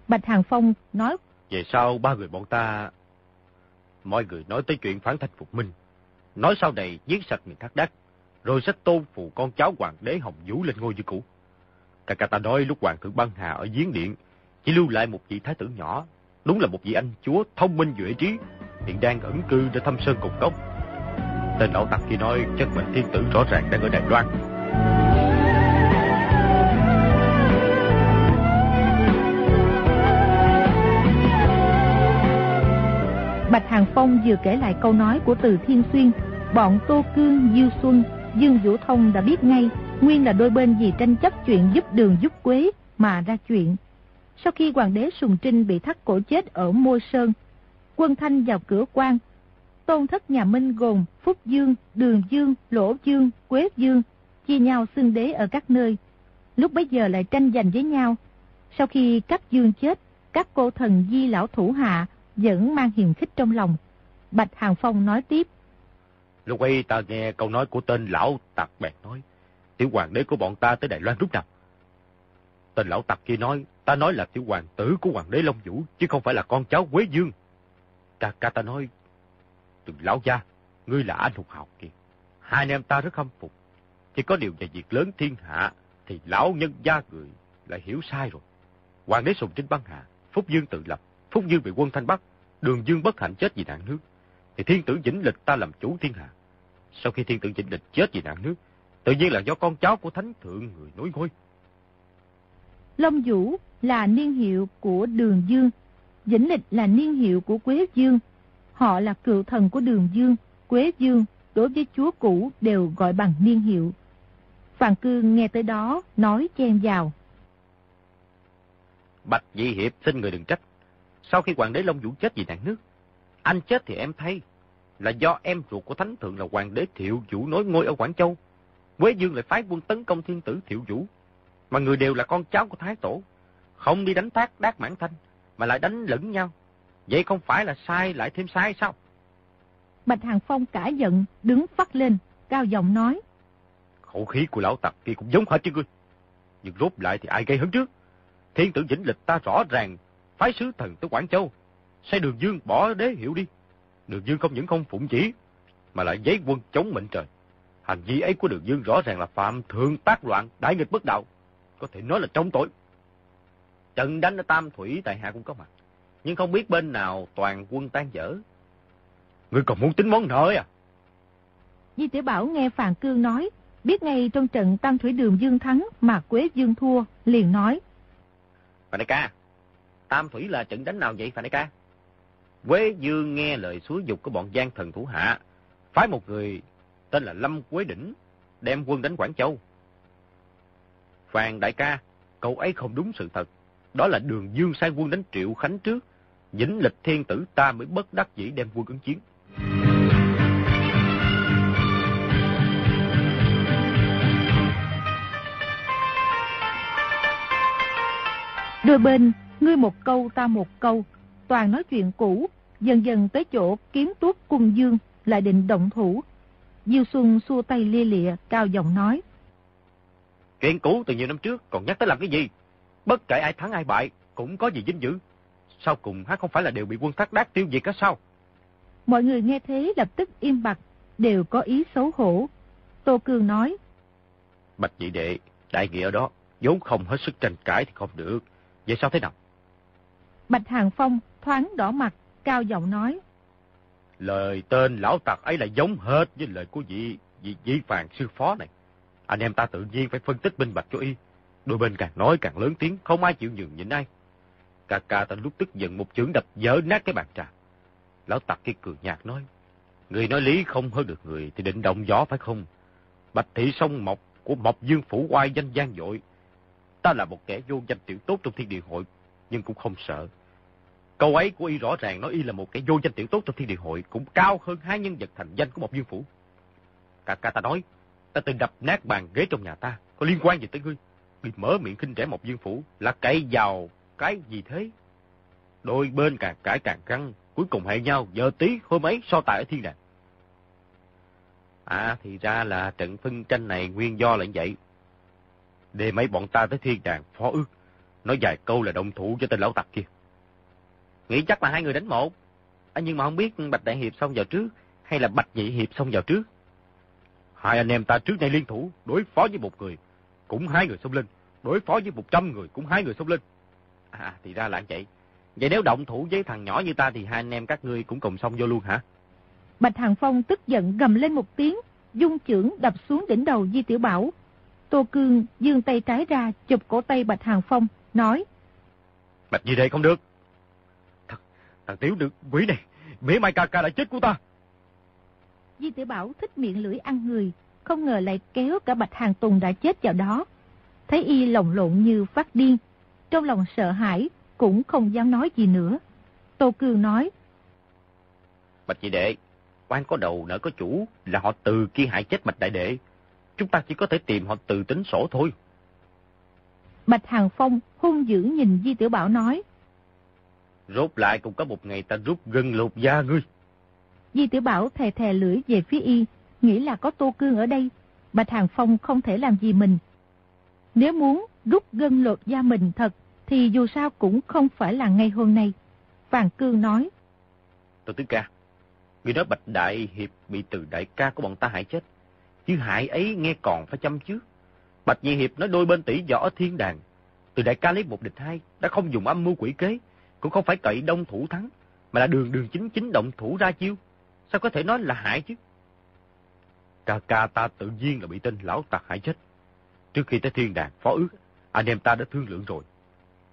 Speaker 3: Bạch Hàng Phong nói
Speaker 2: Về sau ba người bọn ta... Mọi người nói tới chuyện phản thanh phục minh. Nói sau này giết sạch miền thác đắc, rồi sẽ tôn phụ con cháu hoàng đế Hồng Vũ lên ngôi như cũ. Cả cả ta nói lúc hoàng thượng băng hà ở giếng điện, chỉ lưu lại một vị thái tử nhỏ, đúng là một vị anh chúa thông minh duệ trí, hiện đang ẩn cư để thăm sơn cùng cốc. Tên lão tặc kia nói chất bệnh thiên tử rõ ràng đang ở Đài Loan.
Speaker 3: Bạch Hàng Phong vừa kể lại câu nói của Từ Thiên Xuyên, bọn Tô Cương, Diêu Xuân, Dương Vũ Thông đã biết ngay, nguyên là đôi bên vì tranh chấp chuyện giúp đường giúp quế mà ra chuyện. Sau khi hoàng đế Sùng Trinh bị thắt cổ chết ở Môi Sơn, quân thanh vào cửa quan, tôn thất nhà Minh gồm Phúc Dương, Đường Dương, Lỗ Dương, Quế Dương, chia nhau xưng đế ở các nơi. Lúc bấy giờ lại tranh giành với nhau. Sau khi các dương chết, các cô thần di lão thủ hạ vẫn mang hiền khích trong lòng. Bạch Hàng Phong nói tiếp.
Speaker 2: Lúc ấy ta nghe câu nói của tên lão tặc bèn nói, tiểu hoàng đế của bọn ta tới Đài Loan lúc nào? Tên lão tặc kia nói, ta nói là tiểu hoàng tử của hoàng đế Long Vũ, chứ không phải là con cháu Quế Dương. Ta ca ta nói, từ lão gia, ngươi là anh hùng học kìa. Hai anh em ta rất khâm phục. Chỉ có điều về việc lớn thiên hạ, thì lão nhân gia người lại hiểu sai rồi. Hoàng đế Sùng Trinh băng hà, Phúc Dương tự lập, Phúc Dương bị quân Thanh Bắc, Đường Dương bất hạnh chết vì nạn nước. Thì thiên tử Vĩnh Lịch ta làm chủ thiên hạ. Sau khi thiên tử Vĩnh Lịch chết vì nạn nước, tự nhiên là do con cháu của thánh thượng người nối ngôi.
Speaker 3: Long Vũ là niên hiệu của Đường Dương, Vĩnh Lịch là niên hiệu của Quế Dương. Họ là cựu thần của Đường Dương, Quế Dương, đối với chúa cũ đều gọi bằng niên hiệu. Phàn Cương nghe tới đó, nói chen vào.
Speaker 2: Bạch Dị Hiệp xin người đừng trách. Sau khi hoàng đế Long Vũ chết vì nạn nước, anh chết thì em thay. Là do em ruột của thánh thượng là hoàng đế Thiệu Vũ nối ngôi ở Quảng Châu. Quế Dương lại phái quân tấn công thiên tử Thiệu Vũ. Mà người đều là con cháu của Thái Tổ. Không đi đánh tác đát mãn thanh, mà lại đánh lẫn nhau. Vậy không phải là sai lại thêm sai sao?
Speaker 3: Bạch Hàng Phong cả giận, đứng phát lên, cao giọng nói.
Speaker 2: Khẩu khí của lão tặc kia cũng giống hết chứ ngươi. Nhưng rốt lại thì ai gây hấn trước? Thiên tử Vĩnh Lịch ta rõ ràng phái sứ thần tới Quảng Châu, sai đường dương bỏ đế hiệu đi. Đường dương không những không phụng chỉ, mà lại giấy quân chống mệnh trời. Hành vi ấy của đường dương rõ ràng là phạm thượng tác loạn, đại nghịch bất đạo. Có thể nói là trong tội. Trận đánh ở Tam Thủy tại hạ cũng có mặt. Nhưng không biết bên nào toàn quân tan dở. Ngươi còn muốn tính món nợ à?
Speaker 3: Di Tiểu Bảo nghe Phàn Cương nói, biết ngay trong trận Tam Thủy Đường Dương thắng mà Quế Dương thua, liền nói.
Speaker 2: Phàn đại ca, Tam Thủy là trận đánh nào vậy Phàn đại ca? Quế Dương nghe lời xúi dục của bọn gian thần thủ hạ, phái một người tên là Lâm Quế Đỉnh, đem quân đánh Quảng Châu. Phàn đại ca, cậu ấy không đúng sự thật. Đó là đường Dương sai quân đánh Triệu Khánh trước. Vĩnh lịch thiên tử ta mới bất đắc dĩ đem quân ứng chiến.
Speaker 3: Đôi bên, ngươi một câu ta một câu, toàn nói chuyện cũ, dần dần tới chỗ kiếm tuốt cung dương, lại định động thủ. Diêu Xuân xua tay lia lịa, cao giọng nói.
Speaker 2: Chuyện cũ từ nhiều năm trước, còn nhắc tới làm cái gì? Bất kể ai thắng ai bại, cũng có gì vinh dự. Sau cùng hắn không phải là đều bị quân thác đát tiêu diệt cả sao?
Speaker 3: Mọi người nghe thế lập tức im bặt, đều có ý xấu hổ. Tô Cương nói.
Speaker 2: Bạch nhị đệ, đại nghĩa ở đó, vốn không hết sức tranh cãi thì không được. Vậy sao thế nào?
Speaker 3: Bạch Hàng Phong thoáng đỏ mặt, cao giọng nói.
Speaker 2: Lời tên lão tặc ấy là giống hết với lời của vị, vị, vị phàn sư phó này. Anh em ta tự nhiên phải phân tích minh bạch cho y. Đôi bên càng nói càng lớn tiếng, không ai chịu nhường nhịn ai. Cà cà ta lúc tức giận một chưởng đập dở nát cái bàn trà. Lão tặc kia cười nhạt nói, người nói lý không hơn được người thì định động gió phải không? Bạch thị sông mộc của mộc dương phủ oai danh gian dội. Ta là một kẻ vô danh tiểu tốt trong thiên địa hội, nhưng cũng không sợ. Câu ấy của y rõ ràng nói y là một kẻ vô danh tiểu tốt trong thiên địa hội, cũng cao hơn hai nhân vật thành danh của một dương phủ. Cả ca ta nói, ta từng đập nát bàn ghế trong nhà ta, có liên quan gì tới ngươi? bị mở miệng khinh rẻ một dương phủ là cậy vào cái gì thế? Đôi bên càng cãi càng căng, cuối cùng hẹn nhau giờ tí hôm ấy so tài ở thiên đàng. À thì ra là trận phân tranh này nguyên do là như vậy. Để mấy bọn ta tới thiên đàng phó ước, nói vài câu là động thủ cho tên lão tặc kia. Nghĩ chắc là hai người đánh một. À, nhưng mà không biết Bạch Đại Hiệp xông vào trước, hay là Bạch Nhị Hiệp xông vào trước. Hai anh em ta trước nay liên thủ, đối phó với một người, cũng hai người xông lên. Đối phó với một trăm người, cũng hai người xông lên. À, thì ra là vậy. Vậy nếu động thủ với thằng nhỏ như ta thì hai anh em các ngươi cũng cùng xông vô luôn hả?
Speaker 3: Bạch Hàng Phong tức giận gầm lên một tiếng, dung chưởng đập xuống đỉnh đầu Di Tiểu Bảo. Tô Cương dương tay trái ra chụp cổ tay Bạch Hàng Phong, nói.
Speaker 2: Bạch gì đây không được. Th thằng Tiểu được quỷ này, mỉa mai ca ca đã chết của ta.
Speaker 3: Di Tiểu Bảo thích miệng lưỡi ăn người, không ngờ lại kéo cả Bạch Hàng Tùng đã chết vào đó. Thấy y lồng lộn như phát điên, trong lòng sợ hãi, cũng không dám nói gì nữa. Tô Cương nói.
Speaker 2: Bạch nhị đệ, quan có đầu nợ có chủ là họ từ kia hại chết Bạch đại đệ. Chúng ta chỉ có thể tìm họ từ tính sổ thôi.
Speaker 3: Bạch Hàng Phong hung dữ nhìn Di Tiểu Bảo nói.
Speaker 2: Rốt lại cũng có một ngày ta rút gân lột da ngươi.
Speaker 3: Di Tiểu Bảo thè thè lưỡi về phía y, nghĩ là có Tô Cương ở đây. Bạch Hàng Phong không thể làm gì mình. Nếu muốn rút gân lột da mình thật, thì dù sao cũng không phải là ngay hôm nay. Vàng Cương nói.
Speaker 2: Tô Tứ Ca, người đó Bạch Đại Hiệp bị từ đại ca của bọn ta hại chết. Chứ hại ấy nghe còn phải chăm chứ. Bạch Nhị Hiệp nói đôi bên tỷ võ thiên đàng. Từ đại ca lấy một địch hai, đã không dùng âm mưu quỷ kế, cũng không phải cậy đông thủ thắng, mà là đường đường chính chính động thủ ra chiêu. Sao có thể nói là hại chứ? Ca ca ta tự nhiên là bị tên lão tặc hại chết. Trước khi tới thiên đàng phó ước, anh em ta đã thương lượng rồi.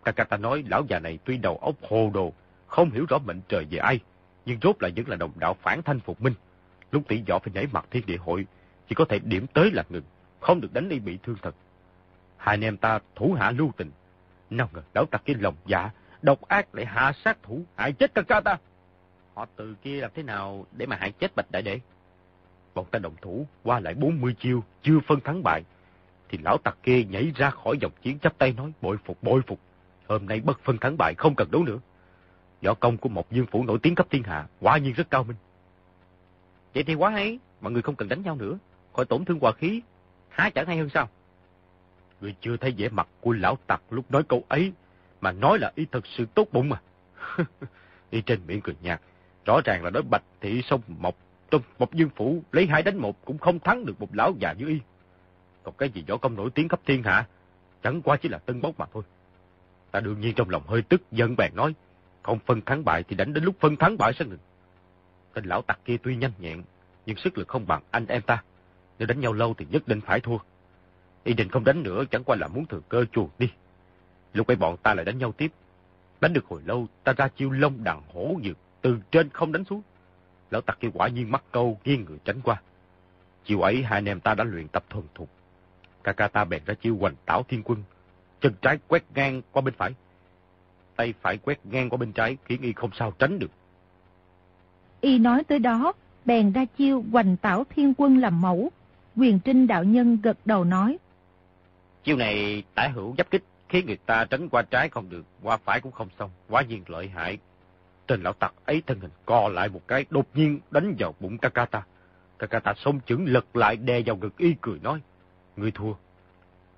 Speaker 2: Ca ca ta nói lão già này tuy đầu óc hồ đồ, không hiểu rõ mệnh trời về ai, nhưng rốt lại vẫn là đồng đạo phản thanh phục minh. Lúc tỷ võ phải nhảy mặt thiên địa hội, chỉ có thể điểm tới là ngừng, không được đánh đi bị thương thật. Hai anh em ta thủ hạ lưu tình. Nào ngờ lão tặc kia lòng dạ, độc ác lại hạ sát thủ, hại chết ca ca ta. Họ từ kia làm thế nào để mà hại chết bạch đại đệ? Bọn ta đồng thủ, qua lại 40 chiêu, chưa phân thắng bại. Thì lão tặc kia nhảy ra khỏi dòng chiến chắp tay nói bội phục bội phục. Hôm nay bất phân thắng bại không cần đấu nữa. Võ công của một dương phủ nổi tiếng cấp thiên hạ, quả nhiên rất cao minh. Vậy thì quá hay, mọi người không cần đánh nhau nữa, khỏi tổn thương hòa khí, há chẳng hay hơn sao? Người chưa thấy vẻ mặt của lão tặc lúc nói câu ấy, mà nói là ý thật sự tốt bụng mà. y trên miệng cười nhạt, rõ ràng là đối bạch thị sông mộc trong một dương phủ lấy hai đánh một cũng không thắng được một lão già như y. Còn cái gì võ công nổi tiếng khắp thiên hạ, chẳng qua chỉ là tân bốc mà thôi. Ta đương nhiên trong lòng hơi tức giận bèn nói, không phân thắng bại thì đánh đến lúc phân thắng bại sẽ ngừng. Tên lão tặc kia tuy nhanh nhẹn, nhưng sức lực không bằng anh em ta. Nếu đánh nhau lâu thì nhất định phải thua. Y định không đánh nữa chẳng qua là muốn thừa cơ chuồn đi. Lúc ấy bọn ta lại đánh nhau tiếp. Đánh được hồi lâu, ta ra chiêu lông đằng hổ dược, từ trên không đánh xuống. Lão tặc kia quả nhiên mắc câu, nghiêng người tránh qua. Chiều ấy hai anh em ta đã luyện tập thuần thục. Ca ca ta bèn ra chiêu hoành tảo thiên quân. Chân trái quét ngang qua bên phải. Tay phải quét ngang qua bên trái khiến y không sao tránh được.
Speaker 3: Y nói tới đó, bèn ra chiêu hoành tảo thiên quân làm mẫu. Quyền trinh đạo nhân gật đầu nói.
Speaker 2: Chiêu này tải hữu giáp kích, khiến người ta tránh qua trái không được, qua phải cũng không xong, quá nhiên lợi hại. Tên lão tặc ấy thân hình co lại một cái, đột nhiên đánh vào bụng Kakata. Kakata xông chững lật lại đè vào ngực y cười nói. Người thua.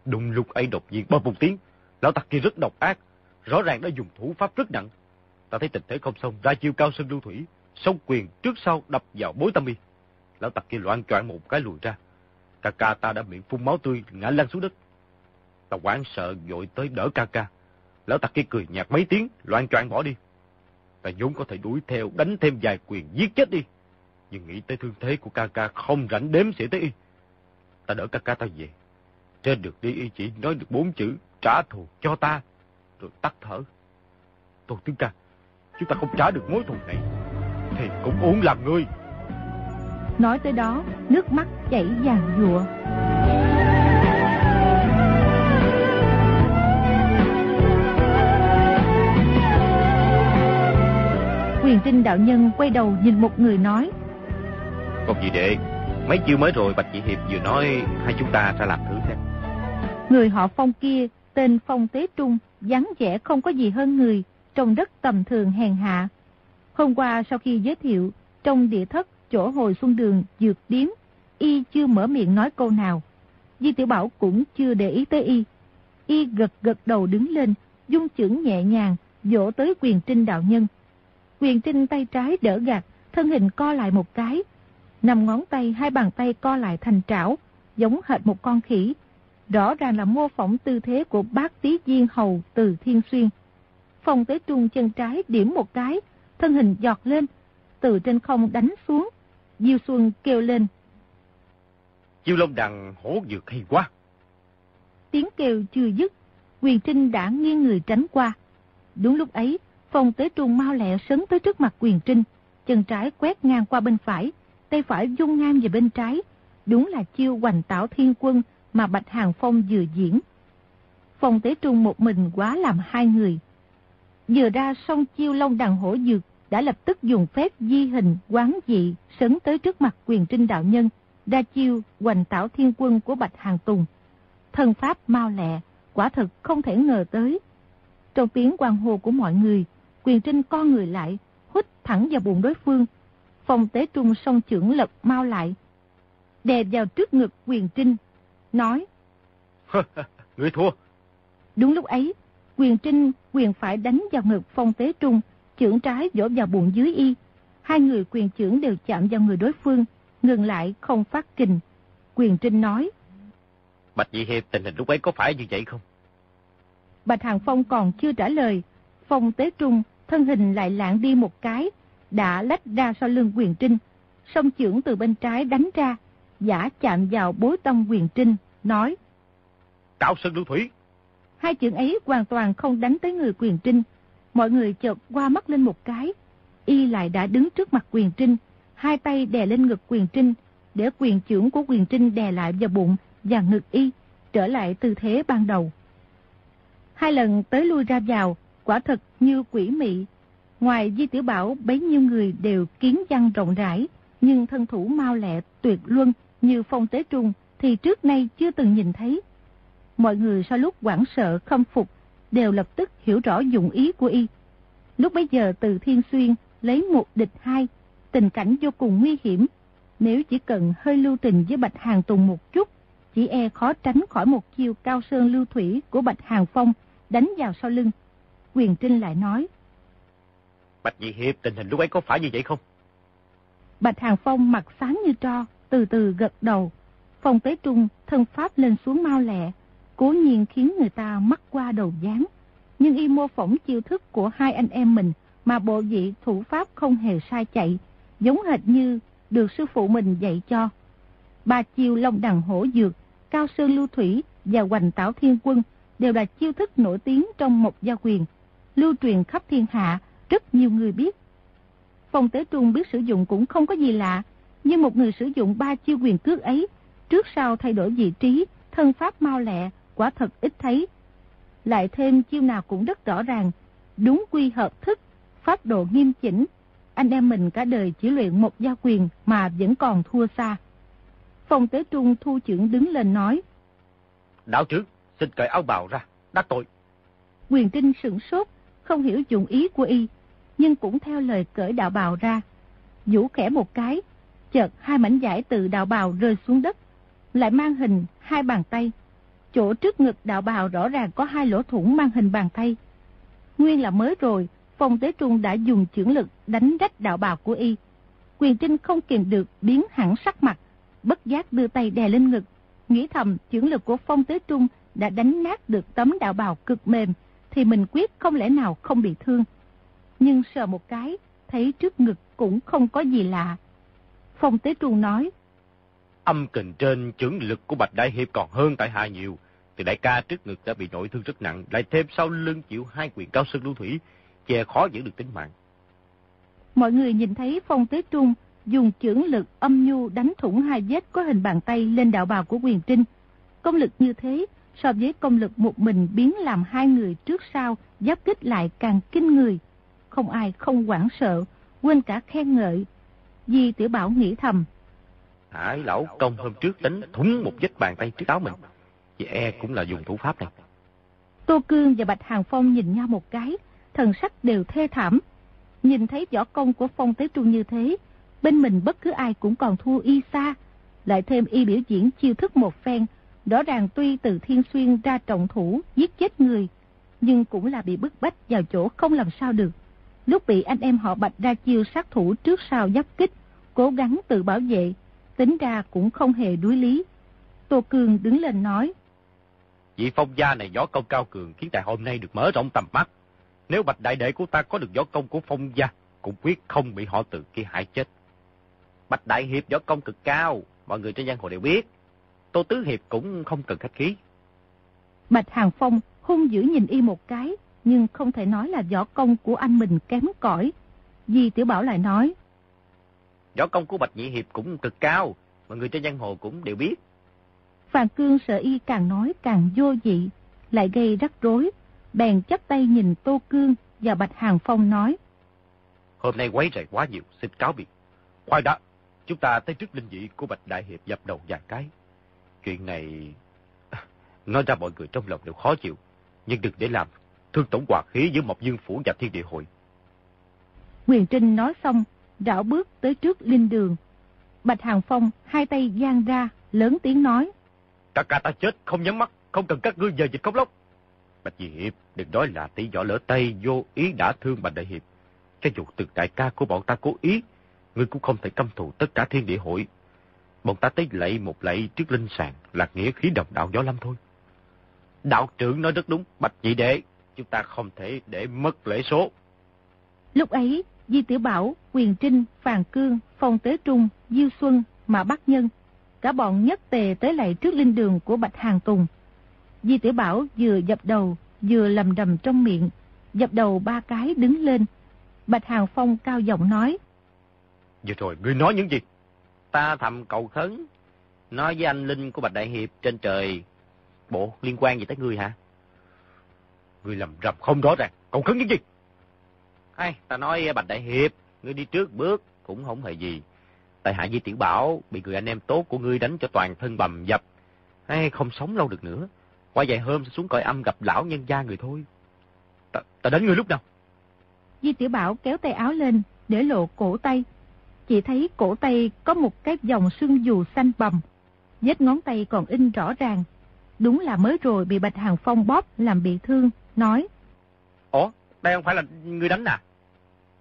Speaker 2: Đúng lúc ấy đột nhiên bóp một tiếng, lão tặc kia rất độc ác, rõ ràng đã dùng thủ pháp rất nặng. Ta thấy tình thế không xong, ra chiêu cao sơn lưu thủy, song quyền trước sau đập vào bối tâm y. Lão tặc kia loạn choạng một cái lùi ra. Kakata đã miệng phun máu tươi, ngã lăn xuống đất. Ta quán sợ vội tới đỡ ca ca. Lão tặc kia cười nhạt mấy tiếng, loạn choạng bỏ đi. Ta vốn có thể đuổi theo, đánh thêm vài quyền, giết chết đi. Nhưng nghĩ tới thương thế của ca ca không rảnh đếm sẽ tới y. Ta đỡ ca ca ta về. Trên được đi y chỉ nói được bốn chữ, trả thù cho ta, rồi tắt thở. Tôi tướng ca, chúng ta không trả được mối thù này, thì cũng uống làm ngươi.
Speaker 3: Nói tới đó, nước mắt chảy vàng dụa. Trinh đạo nhân quay đầu nhìn một người nói.
Speaker 2: Còn gì đệ, mấy chiêu mới rồi Bạch Chị Hiệp vừa nói hai chúng ta sẽ làm thử xem.
Speaker 3: Người họ phong kia, tên Phong Tế Trung, dáng vẻ không có gì hơn người, trong đất tầm thường hèn hạ. Hôm qua sau khi giới thiệu, trong địa thất chỗ hồi xuân đường dược điếm, y chưa mở miệng nói câu nào. Di Tiểu Bảo cũng chưa để ý tới y. Y gật gật đầu đứng lên, dung chưởng nhẹ nhàng, dỗ tới quyền trinh đạo nhân. Quyền trinh tay trái đỡ gạt, thân hình co lại một cái. Nằm ngón tay hai bàn tay co lại thành trảo, giống hệt một con khỉ. Rõ ràng là mô phỏng tư thế của bác tí diên hầu từ thiên xuyên. Phong tới trung chân trái điểm một cái, thân hình giọt lên, từ trên không đánh xuống. Diêu Xuân kêu lên.
Speaker 2: Chiêu lông đằng hổ dược hay quá.
Speaker 3: Tiếng kêu chưa dứt, Quyền Trinh đã nghiêng người tránh qua. Đúng lúc ấy, Phong Tế Trung mau lẹ sấn tới trước mặt Quyền Trinh, chân trái quét ngang qua bên phải, tay phải dung ngang về bên trái. Đúng là chiêu hoành tảo thiên quân mà Bạch Hàng Phong vừa diễn. Phong Tế Trung một mình quá làm hai người. Vừa ra song chiêu long đằng hổ dược đã lập tức dùng phép di hình quán dị sấn tới trước mặt quyền trinh đạo nhân, đa chiêu hoành tảo thiên quân của Bạch Hàng Tùng. Thân pháp mau lẹ, quả thực không thể ngờ tới. Trong tiếng quan hồ của mọi người, quyền trinh co người lại, hút thẳng vào bụng đối phương. Phong tế trung song trưởng lật mau lại, đè vào trước ngực quyền trinh, nói.
Speaker 2: Người thua.
Speaker 3: Đúng lúc ấy, quyền trinh quyền phải đánh vào ngực phong tế trung, chưởng trái vỗ vào bụng dưới y. Hai người quyền trưởng đều chạm vào người đối phương, ngừng lại không phát kình. Quyền trinh nói.
Speaker 2: Bạch Dị Hiệp tình hình lúc ấy có phải như vậy không?
Speaker 3: Bạch Hàng Phong còn chưa trả lời. Phong tế trung, thân hình lại lạng đi một cái, đã lách ra sau lưng quyền trinh. Song trưởng từ bên trái đánh ra, giả chạm vào bối tâm quyền trinh, nói.
Speaker 2: Cao Sơn Lưu Thủy.
Speaker 3: Hai chữ ấy hoàn toàn không đánh tới người quyền trinh. Mọi người chợt qua mắt lên một cái. Y lại đã đứng trước mặt quyền trinh, hai tay đè lên ngực quyền trinh, để quyền trưởng của quyền trinh đè lại vào bụng và ngực y, trở lại tư thế ban đầu. Hai lần tới lui ra vào, quả thật như quỷ mị. Ngoài Di Tiểu Bảo bấy nhiêu người đều kiến văn rộng rãi, nhưng thân thủ mau lẹ, tuyệt luân như phong tế trung thì trước nay chưa từng nhìn thấy. Mọi người sau lúc quảng sợ khâm phục đều lập tức hiểu rõ dụng ý của y. Lúc bấy giờ từ Thiên Xuyên lấy một địch hai, tình cảnh vô cùng nguy hiểm. Nếu chỉ cần hơi lưu tình với Bạch Hàng Tùng một chút, chỉ e khó tránh khỏi một chiêu cao sơn lưu thủy của Bạch Hàng Phong đánh vào sau lưng. Quyền Trinh lại nói.
Speaker 2: Bạch Dị Hiệp tình hình lúc ấy có phải như vậy không?
Speaker 3: Bạch Hàng Phong mặt sáng như tro, từ từ gật đầu. Phong Tế Trung thân pháp lên xuống mau lẹ, cố nhiên khiến người ta mắc qua đầu dáng. Nhưng y mô phỏng chiêu thức của hai anh em mình mà bộ vị thủ pháp không hề sai chạy, giống hệt như được sư phụ mình dạy cho. Ba chiêu long đằng hổ dược, cao sơn lưu thủy và hoành tảo thiên quân đều là chiêu thức nổi tiếng trong một gia quyền, lưu truyền khắp thiên hạ, rất nhiều người biết. Phong Tế Trung biết sử dụng cũng không có gì lạ, nhưng một người sử dụng ba chiêu quyền cước ấy, trước sau thay đổi vị trí, thân pháp mau lẹ, quả thật ít thấy. Lại thêm chiêu nào cũng rất rõ ràng, đúng quy hợp thức, pháp độ nghiêm chỉnh. Anh em mình cả đời chỉ luyện một gia quyền mà vẫn còn thua xa. Phong Tế Trung thu trưởng đứng lên nói.
Speaker 2: Đạo trưởng, xin cởi áo bào ra, đắc tội.
Speaker 3: Quyền Trinh sửng sốt, không hiểu dụng ý của y, nhưng cũng theo lời cởi đạo bào ra. Vũ khẽ một cái, chợt hai mảnh giải từ đạo bào rơi xuống đất, lại mang hình hai bàn tay. Chỗ trước ngực đạo bào rõ ràng có hai lỗ thủng mang hình bàn tay. Nguyên là mới rồi, Phong Tế Trung đã dùng chưởng lực đánh rách đạo bào của y. Quyền Trinh không kìm được biến hẳn sắc mặt, bất giác đưa tay đè lên ngực, nghĩ thầm chưởng lực của Phong Tế Trung đã đánh nát được tấm đạo bào cực mềm, thì mình quyết không lẽ nào không bị thương. Nhưng sờ một cái, thấy trước ngực cũng không có gì lạ. Phong Tế Trung nói,
Speaker 2: Âm kình trên chưởng lực của Bạch Đại Hiệp còn hơn tại hạ nhiều. Từ đại ca trước ngực đã bị nội thương rất nặng, lại thêm sau lưng chịu hai quyền cao sơn lưu thủy, che khó giữ được tính mạng.
Speaker 3: Mọi người nhìn thấy Phong Tế Trung dùng chưởng lực âm nhu đánh thủng hai vết có hình bàn tay lên đạo bào của quyền trinh. Công lực như thế, so với công lực một mình biến làm hai người trước sau, giáp kích lại càng kinh người. Không ai không quảng sợ, quên cả khen ngợi. Di Tiểu Bảo nghĩ thầm.
Speaker 2: Hải lão công hôm trước tính thúng một vết bàn tay trước áo mình. Vì e cũng là dùng thủ pháp này.
Speaker 3: Tô Cương và Bạch Hàng Phong nhìn nhau một cái, thần sắc đều thê thảm. Nhìn thấy võ công của Phong Tế Trung như thế, bên mình bất cứ ai cũng còn thua y xa. Lại thêm y biểu diễn chiêu thức một phen, rõ ràng tuy từ Thiên Xuyên ra trọng thủ, giết chết người, nhưng cũng là bị bức bách vào chỗ không làm sao được. Lúc bị anh em họ Bạch ra chiêu sát thủ trước sau giáp kích, cố gắng tự bảo vệ, tính ra cũng không hề đuối lý. Tô Cường đứng lên nói.
Speaker 2: Vị phong gia này võ công cao cường khiến tại hôm nay được mở rộng tầm mắt. Nếu bạch đại đệ của ta có được võ công của phong gia, cũng quyết không bị họ từ kia hại chết. Bạch đại hiệp võ công cực cao, mọi người trên giang hồ đều biết. Tô Tứ Hiệp cũng không cần khách khí.
Speaker 3: Bạch Hàng Phong hung dữ nhìn y một cái, nhưng không thể nói là võ công của anh mình kém cỏi. Di Tiểu Bảo lại nói.
Speaker 2: Võ công của Bạch Nhị Hiệp cũng cực cao, mọi người trên giang hồ cũng đều biết.
Speaker 3: Phan Cương sợ y càng nói càng vô dị, lại gây rắc rối, bèn chắp tay nhìn Tô Cương và Bạch Hàng Phong nói.
Speaker 2: Hôm nay quấy rầy quá nhiều, xin cáo biệt. Khoan đã, chúng ta tới trước linh dị của Bạch Đại Hiệp dập đầu vài cái. Chuyện này... Nói ra mọi người trong lòng đều khó chịu, nhưng đừng để làm thương tổng hòa khí giữa Mộc Dương Phủ và Thiên Địa Hội.
Speaker 3: Quyền Trinh nói xong, rảo bước tới trước linh đường. Bạch Hàng Phong hai tay giang ra, lớn tiếng nói.
Speaker 2: Cả cả ta chết, không nhắm mắt, không cần các ngươi giờ dịch khóc lóc. Bạch Di Hiệp, đừng nói là tỷ võ lỡ tay vô ý đã thương Bạch Đại Hiệp. Cho dù từ đại ca của bọn ta cố ý, ngươi cũng không thể căm thù tất cả thiên địa hội. Bọn ta tới lạy một lạy trước linh sàng là nghĩa khí đồng đạo võ lâm thôi. Đạo trưởng nói rất đúng, Bạch Nhị Đệ, chúng ta không thể để mất lễ số.
Speaker 3: Lúc ấy, Di Tiểu Bảo, Quyền Trinh, Phàn Cương, Phong Tế Trung, Diêu Xuân, Mã Bắc Nhân, cả bọn nhất tề tới lạy trước linh đường của Bạch Hàng Tùng. Di Tiểu Bảo vừa dập đầu, vừa lầm đầm trong miệng, dập đầu ba cái đứng lên. Bạch Hàng Phong cao giọng nói.
Speaker 2: Vừa rồi, ngươi nói những gì? Ta thầm cầu khấn, nói với anh Linh của Bạch Đại Hiệp trên trời, bộ liên quan gì tới ngươi hả? Ngươi lầm rập không rõ ràng, cầu khấn những gì? Hay, ta nói Bạch Đại Hiệp, ngươi đi trước bước, cũng không hề gì. Tại hạ Di Tiểu Bảo bị người anh em tốt của ngươi đánh cho toàn thân bầm dập. Hay không sống lâu được nữa. Qua vài hôm sẽ xuống cõi âm gặp lão nhân gia người thôi. Ta, ta đến ngươi lúc nào?
Speaker 3: Di Tiểu Bảo kéo tay áo lên, để lộ cổ tay. Chỉ thấy cổ tay có một cái dòng sưng dù xanh bầm. Vết ngón tay còn in rõ ràng. Đúng là mới rồi bị Bạch Hàng Phong bóp làm bị thương, nói.
Speaker 2: Ủa, đây không phải là người đánh à?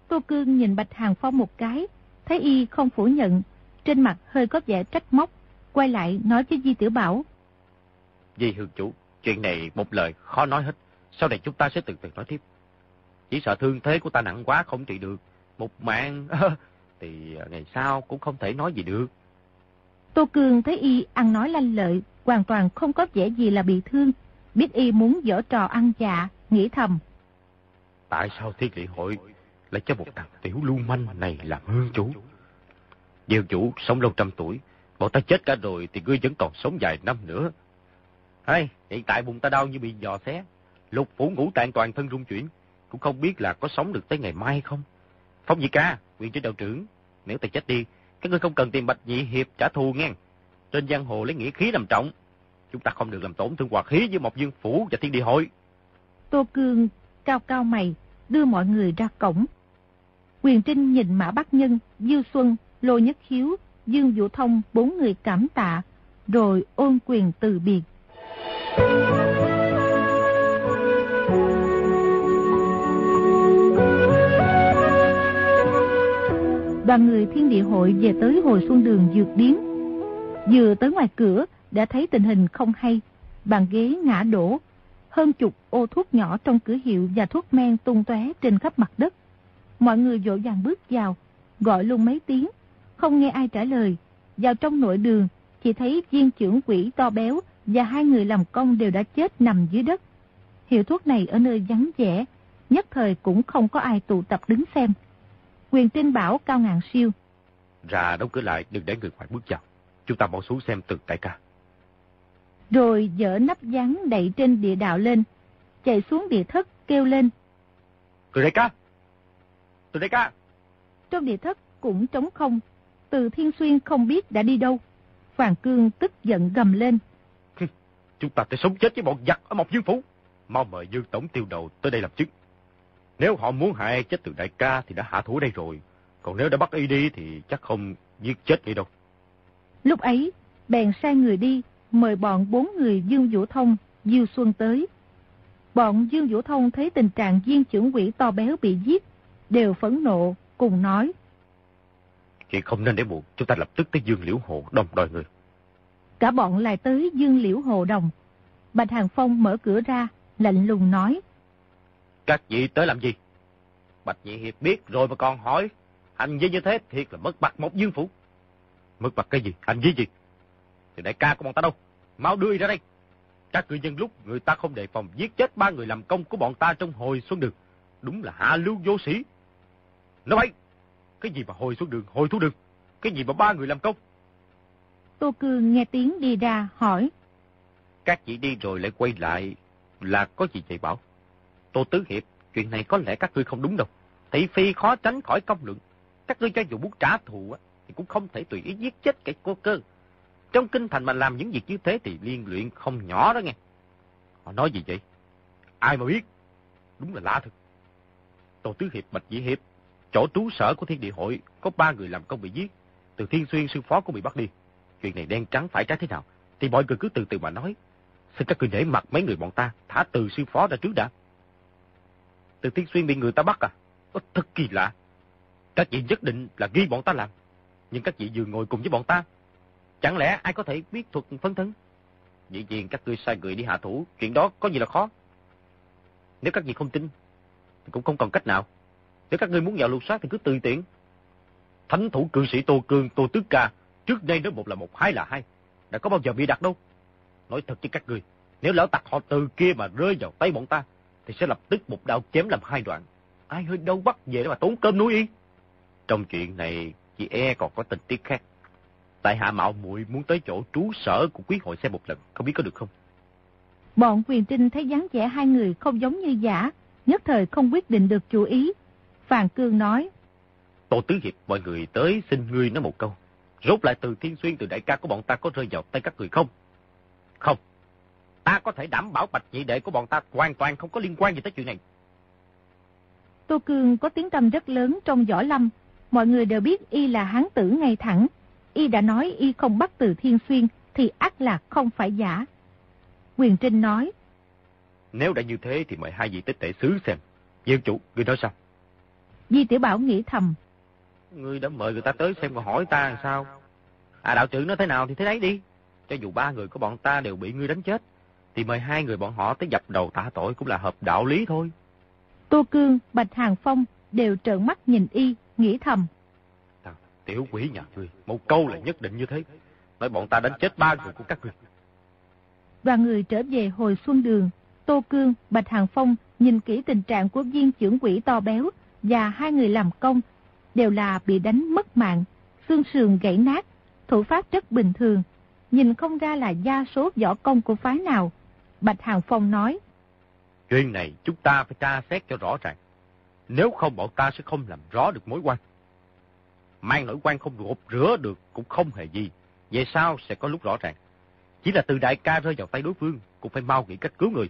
Speaker 3: Tô Cương nhìn Bạch Hàng Phong một cái, thấy y không phủ nhận, trên mặt hơi có vẻ trách móc, quay lại nói với Di Tiểu Bảo.
Speaker 2: Di Hương Chủ, chuyện này một lời khó nói hết, sau này chúng ta sẽ từ từ nói tiếp. Chỉ sợ thương thế của ta nặng quá không trị được, một mạng thì ngày sau cũng không thể nói gì được.
Speaker 3: Tô Cương thấy y ăn nói lanh lợi, hoàn toàn không có vẻ gì là bị thương, biết y muốn dở trò ăn dạ, nghĩ thầm.
Speaker 2: Tại sao thiên lị hội lại cho một thằng tiểu lưu manh này làm hương chủ? Diêu chủ sống lâu trăm tuổi, bọn ta chết cả rồi thì ngươi vẫn còn sống vài năm nữa. Hay, hiện tại bụng ta đau như bị giò xé, lục phủ ngũ tạng toàn thân rung chuyển, cũng không biết là có sống được tới ngày mai không. Phong Nhị ca, quyền trên đạo trưởng, nếu ta chết đi, các ngươi không cần tìm Bạch Nhị Hiệp trả thù nghe. Trên giang hồ lấy nghĩa khí làm trọng. Chúng ta không được làm tổn thương hòa khí với một dương phủ và thiên địa hội.
Speaker 3: Tô Cương cao cao mày, đưa mọi người ra cổng. Quyền Trinh nhìn Mã Bắc Nhân, Dư Xuân, Lô Nhất Hiếu, Dương Vũ Thông bốn người cảm tạ, rồi ôn quyền từ biệt. Đoàn người thiên địa hội về tới hồi xuân đường dược điếm. Vừa tới ngoài cửa, đã thấy tình hình không hay. Bàn ghế ngã đổ, hơn chục ô thuốc nhỏ trong cửa hiệu và thuốc men tung tóe trên khắp mặt đất. Mọi người vội vàng bước vào, gọi luôn mấy tiếng, không nghe ai trả lời. Vào trong nội đường, chỉ thấy viên trưởng quỷ to béo và hai người làm công đều đã chết nằm dưới đất. Hiệu thuốc này ở nơi vắng vẻ, nhất thời cũng không có ai tụ tập đứng xem. Quyền Trinh bảo cao ngàn siêu.
Speaker 2: Ra đóng cửa lại, đừng để người ngoài bước vào. Chúng ta bỏ xuống xem từng đại ca.
Speaker 3: Rồi dỡ nắp gián đậy trên địa đạo lên, chạy xuống địa thất kêu lên.
Speaker 2: Từ đại ca! Từ đại ca!
Speaker 3: Trong địa thất cũng trống không, từ Thiên Xuyên không biết đã đi đâu. Phàn Cương tức giận gầm lên.
Speaker 2: Chúng ta phải sống chết với bọn giặc ở một dương phủ. Mau mời Dương Tổng tiêu đầu tới đây làm chứng. Nếu họ muốn hại chết từ đại ca thì đã hạ thủ đây rồi. Còn nếu đã bắt y đi thì chắc không giết chết đi đâu.
Speaker 3: Lúc ấy, bèn sai người đi, mời bọn bốn người Dương Vũ Thông, Diêu Xuân tới. Bọn Dương Vũ Thông thấy tình trạng viên trưởng quỷ to béo bị giết, đều phẫn nộ, cùng nói.
Speaker 2: Chuyện không nên để buộc, chúng ta lập tức tới Dương Liễu Hồ đồng đòi người.
Speaker 3: Cả bọn lại tới Dương Liễu Hồ đồng. Bạch Hàng Phong mở cửa ra, lạnh lùng nói.
Speaker 2: Các vị tới làm gì? Bạch Nhị Hiệp biết rồi mà còn hỏi. Hành vi như thế thiệt là mất mặt một dương phủ. Mất mặt cái gì? Hành vi gì? Thì đại ca của bọn ta đâu? Mau đưa ra đây. Các cư dân lúc người ta không đề phòng giết chết ba người làm công của bọn ta trong hồi xuân đường. Đúng là hạ lưu vô sĩ. Nói vậy, cái gì mà hồi xuân đường, hồi thu đường? Cái gì mà ba người làm công?
Speaker 3: Tô Cương nghe tiếng đi ra, hỏi.
Speaker 2: Các vị đi rồi lại quay lại, là có gì vậy bảo? Tô Tứ Hiệp, chuyện này có lẽ các ngươi không đúng đâu. Thị phi khó tránh khỏi công luận. Các ngươi cho dù muốn trả thù thì cũng không thể tùy ý giết chết cái cô cơ. Trong kinh thành mà làm những việc như thế thì liên luyện không nhỏ đó nghe. Họ nói gì vậy? Ai mà biết? Đúng là lạ thật. Tô Tứ Hiệp, Bạch Dĩ Hiệp, chỗ trú sở của thiên địa hội có ba người làm công bị giết. Từ Thiên Xuyên sư phó cũng bị bắt đi. Chuyện này đen trắng phải trái thế nào? Thì mọi người cứ từ từ mà nói. Xin các người để mặt mấy người bọn ta, thả từ sư phó ra trước đã. Từ Thiên Xuyên bị người ta bắt à? Thật kỳ lạ. Các vị nhất định là ghi bọn ta làm. Nhưng các vị vừa ngồi cùng với bọn ta. Chẳng lẽ ai có thể biết thuật phân thân? Dĩ nhiên các ngươi sai người đi hạ thủ, chuyện đó có gì là khó. Nếu các vị không tin, thì cũng không còn cách nào. Nếu các ngươi muốn vào lục soát thì cứ tùy tiện. Thánh thủ cư sĩ Tô Cương, Tô Tứ Ca, trước đây nói một là một, hai là hai. Đã có bao giờ bị đặt đâu. Nói thật với các ngươi, nếu lão tặc họ từ kia mà rơi vào tay bọn ta, thì sẽ lập tức một đao chém làm hai đoạn. Ai hơi đâu bắt về để mà tốn cơm nuôi y. Trong chuyện này, chị e còn có tình tiết khác. Tại hạ mạo muội muốn tới chỗ trú sở của quý hội xem một lần, không biết có được không?
Speaker 3: Bọn quyền trinh thấy dáng vẻ hai người không giống như giả, nhất thời không quyết định được chú ý. Phàn Cương nói.
Speaker 2: Tô Tứ Hiệp, mọi người tới xin ngươi nói một câu. Rốt lại từ Thiên Xuyên, từ đại ca của bọn ta có rơi vào tay các người không? Không. Ta có thể đảm bảo bạch nhị đệ của bọn ta hoàn toàn không có liên quan gì tới chuyện này.
Speaker 3: Tô Cương có tiếng tâm rất lớn trong võ lâm. Mọi người đều biết y là hán tử ngay thẳng. Y đã nói y không bắt từ Thiên Xuyên thì ác là không phải giả. Quyền Trinh nói.
Speaker 2: Nếu đã như thế thì mời hai vị tích tệ xứ xem. Diêu chủ, người nói sao?
Speaker 3: Di Tiểu Bảo nghĩ thầm.
Speaker 2: Ngươi đã mời người ta tới xem và hỏi ta làm sao? À đạo trưởng nói thế nào thì thế đấy đi. Cho dù ba người của bọn ta đều bị ngươi đánh chết, thì mời hai người bọn họ tới dập đầu tạ tội cũng là hợp đạo lý thôi.
Speaker 3: Tô Cương, Bạch Hàng Phong đều trợn mắt nhìn y, nghĩ thầm.
Speaker 2: Thằng tiểu quỷ nhà ngươi, một câu là nhất định như thế. Nói bọn ta đánh chết ba người của các ngươi.
Speaker 3: Đoàn người trở về hồi xuân đường, Tô Cương, Bạch Hàng Phong nhìn kỹ tình trạng của viên trưởng quỷ to béo và hai người làm công, đều là bị đánh mất mạng, xương sườn gãy nát, thủ pháp rất bình thường, nhìn không ra là gia số võ công của phái nào. Bạch Hàng Phong nói,
Speaker 2: Chuyện này chúng ta phải tra xét cho rõ ràng. Nếu không bọn ta sẽ không làm rõ được mối quan. Mang nỗi quan không gột rửa được cũng không hề gì. Về sau sẽ có lúc rõ ràng. Chỉ là từ đại ca rơi vào tay đối phương, cũng phải mau nghĩ cách cứu người.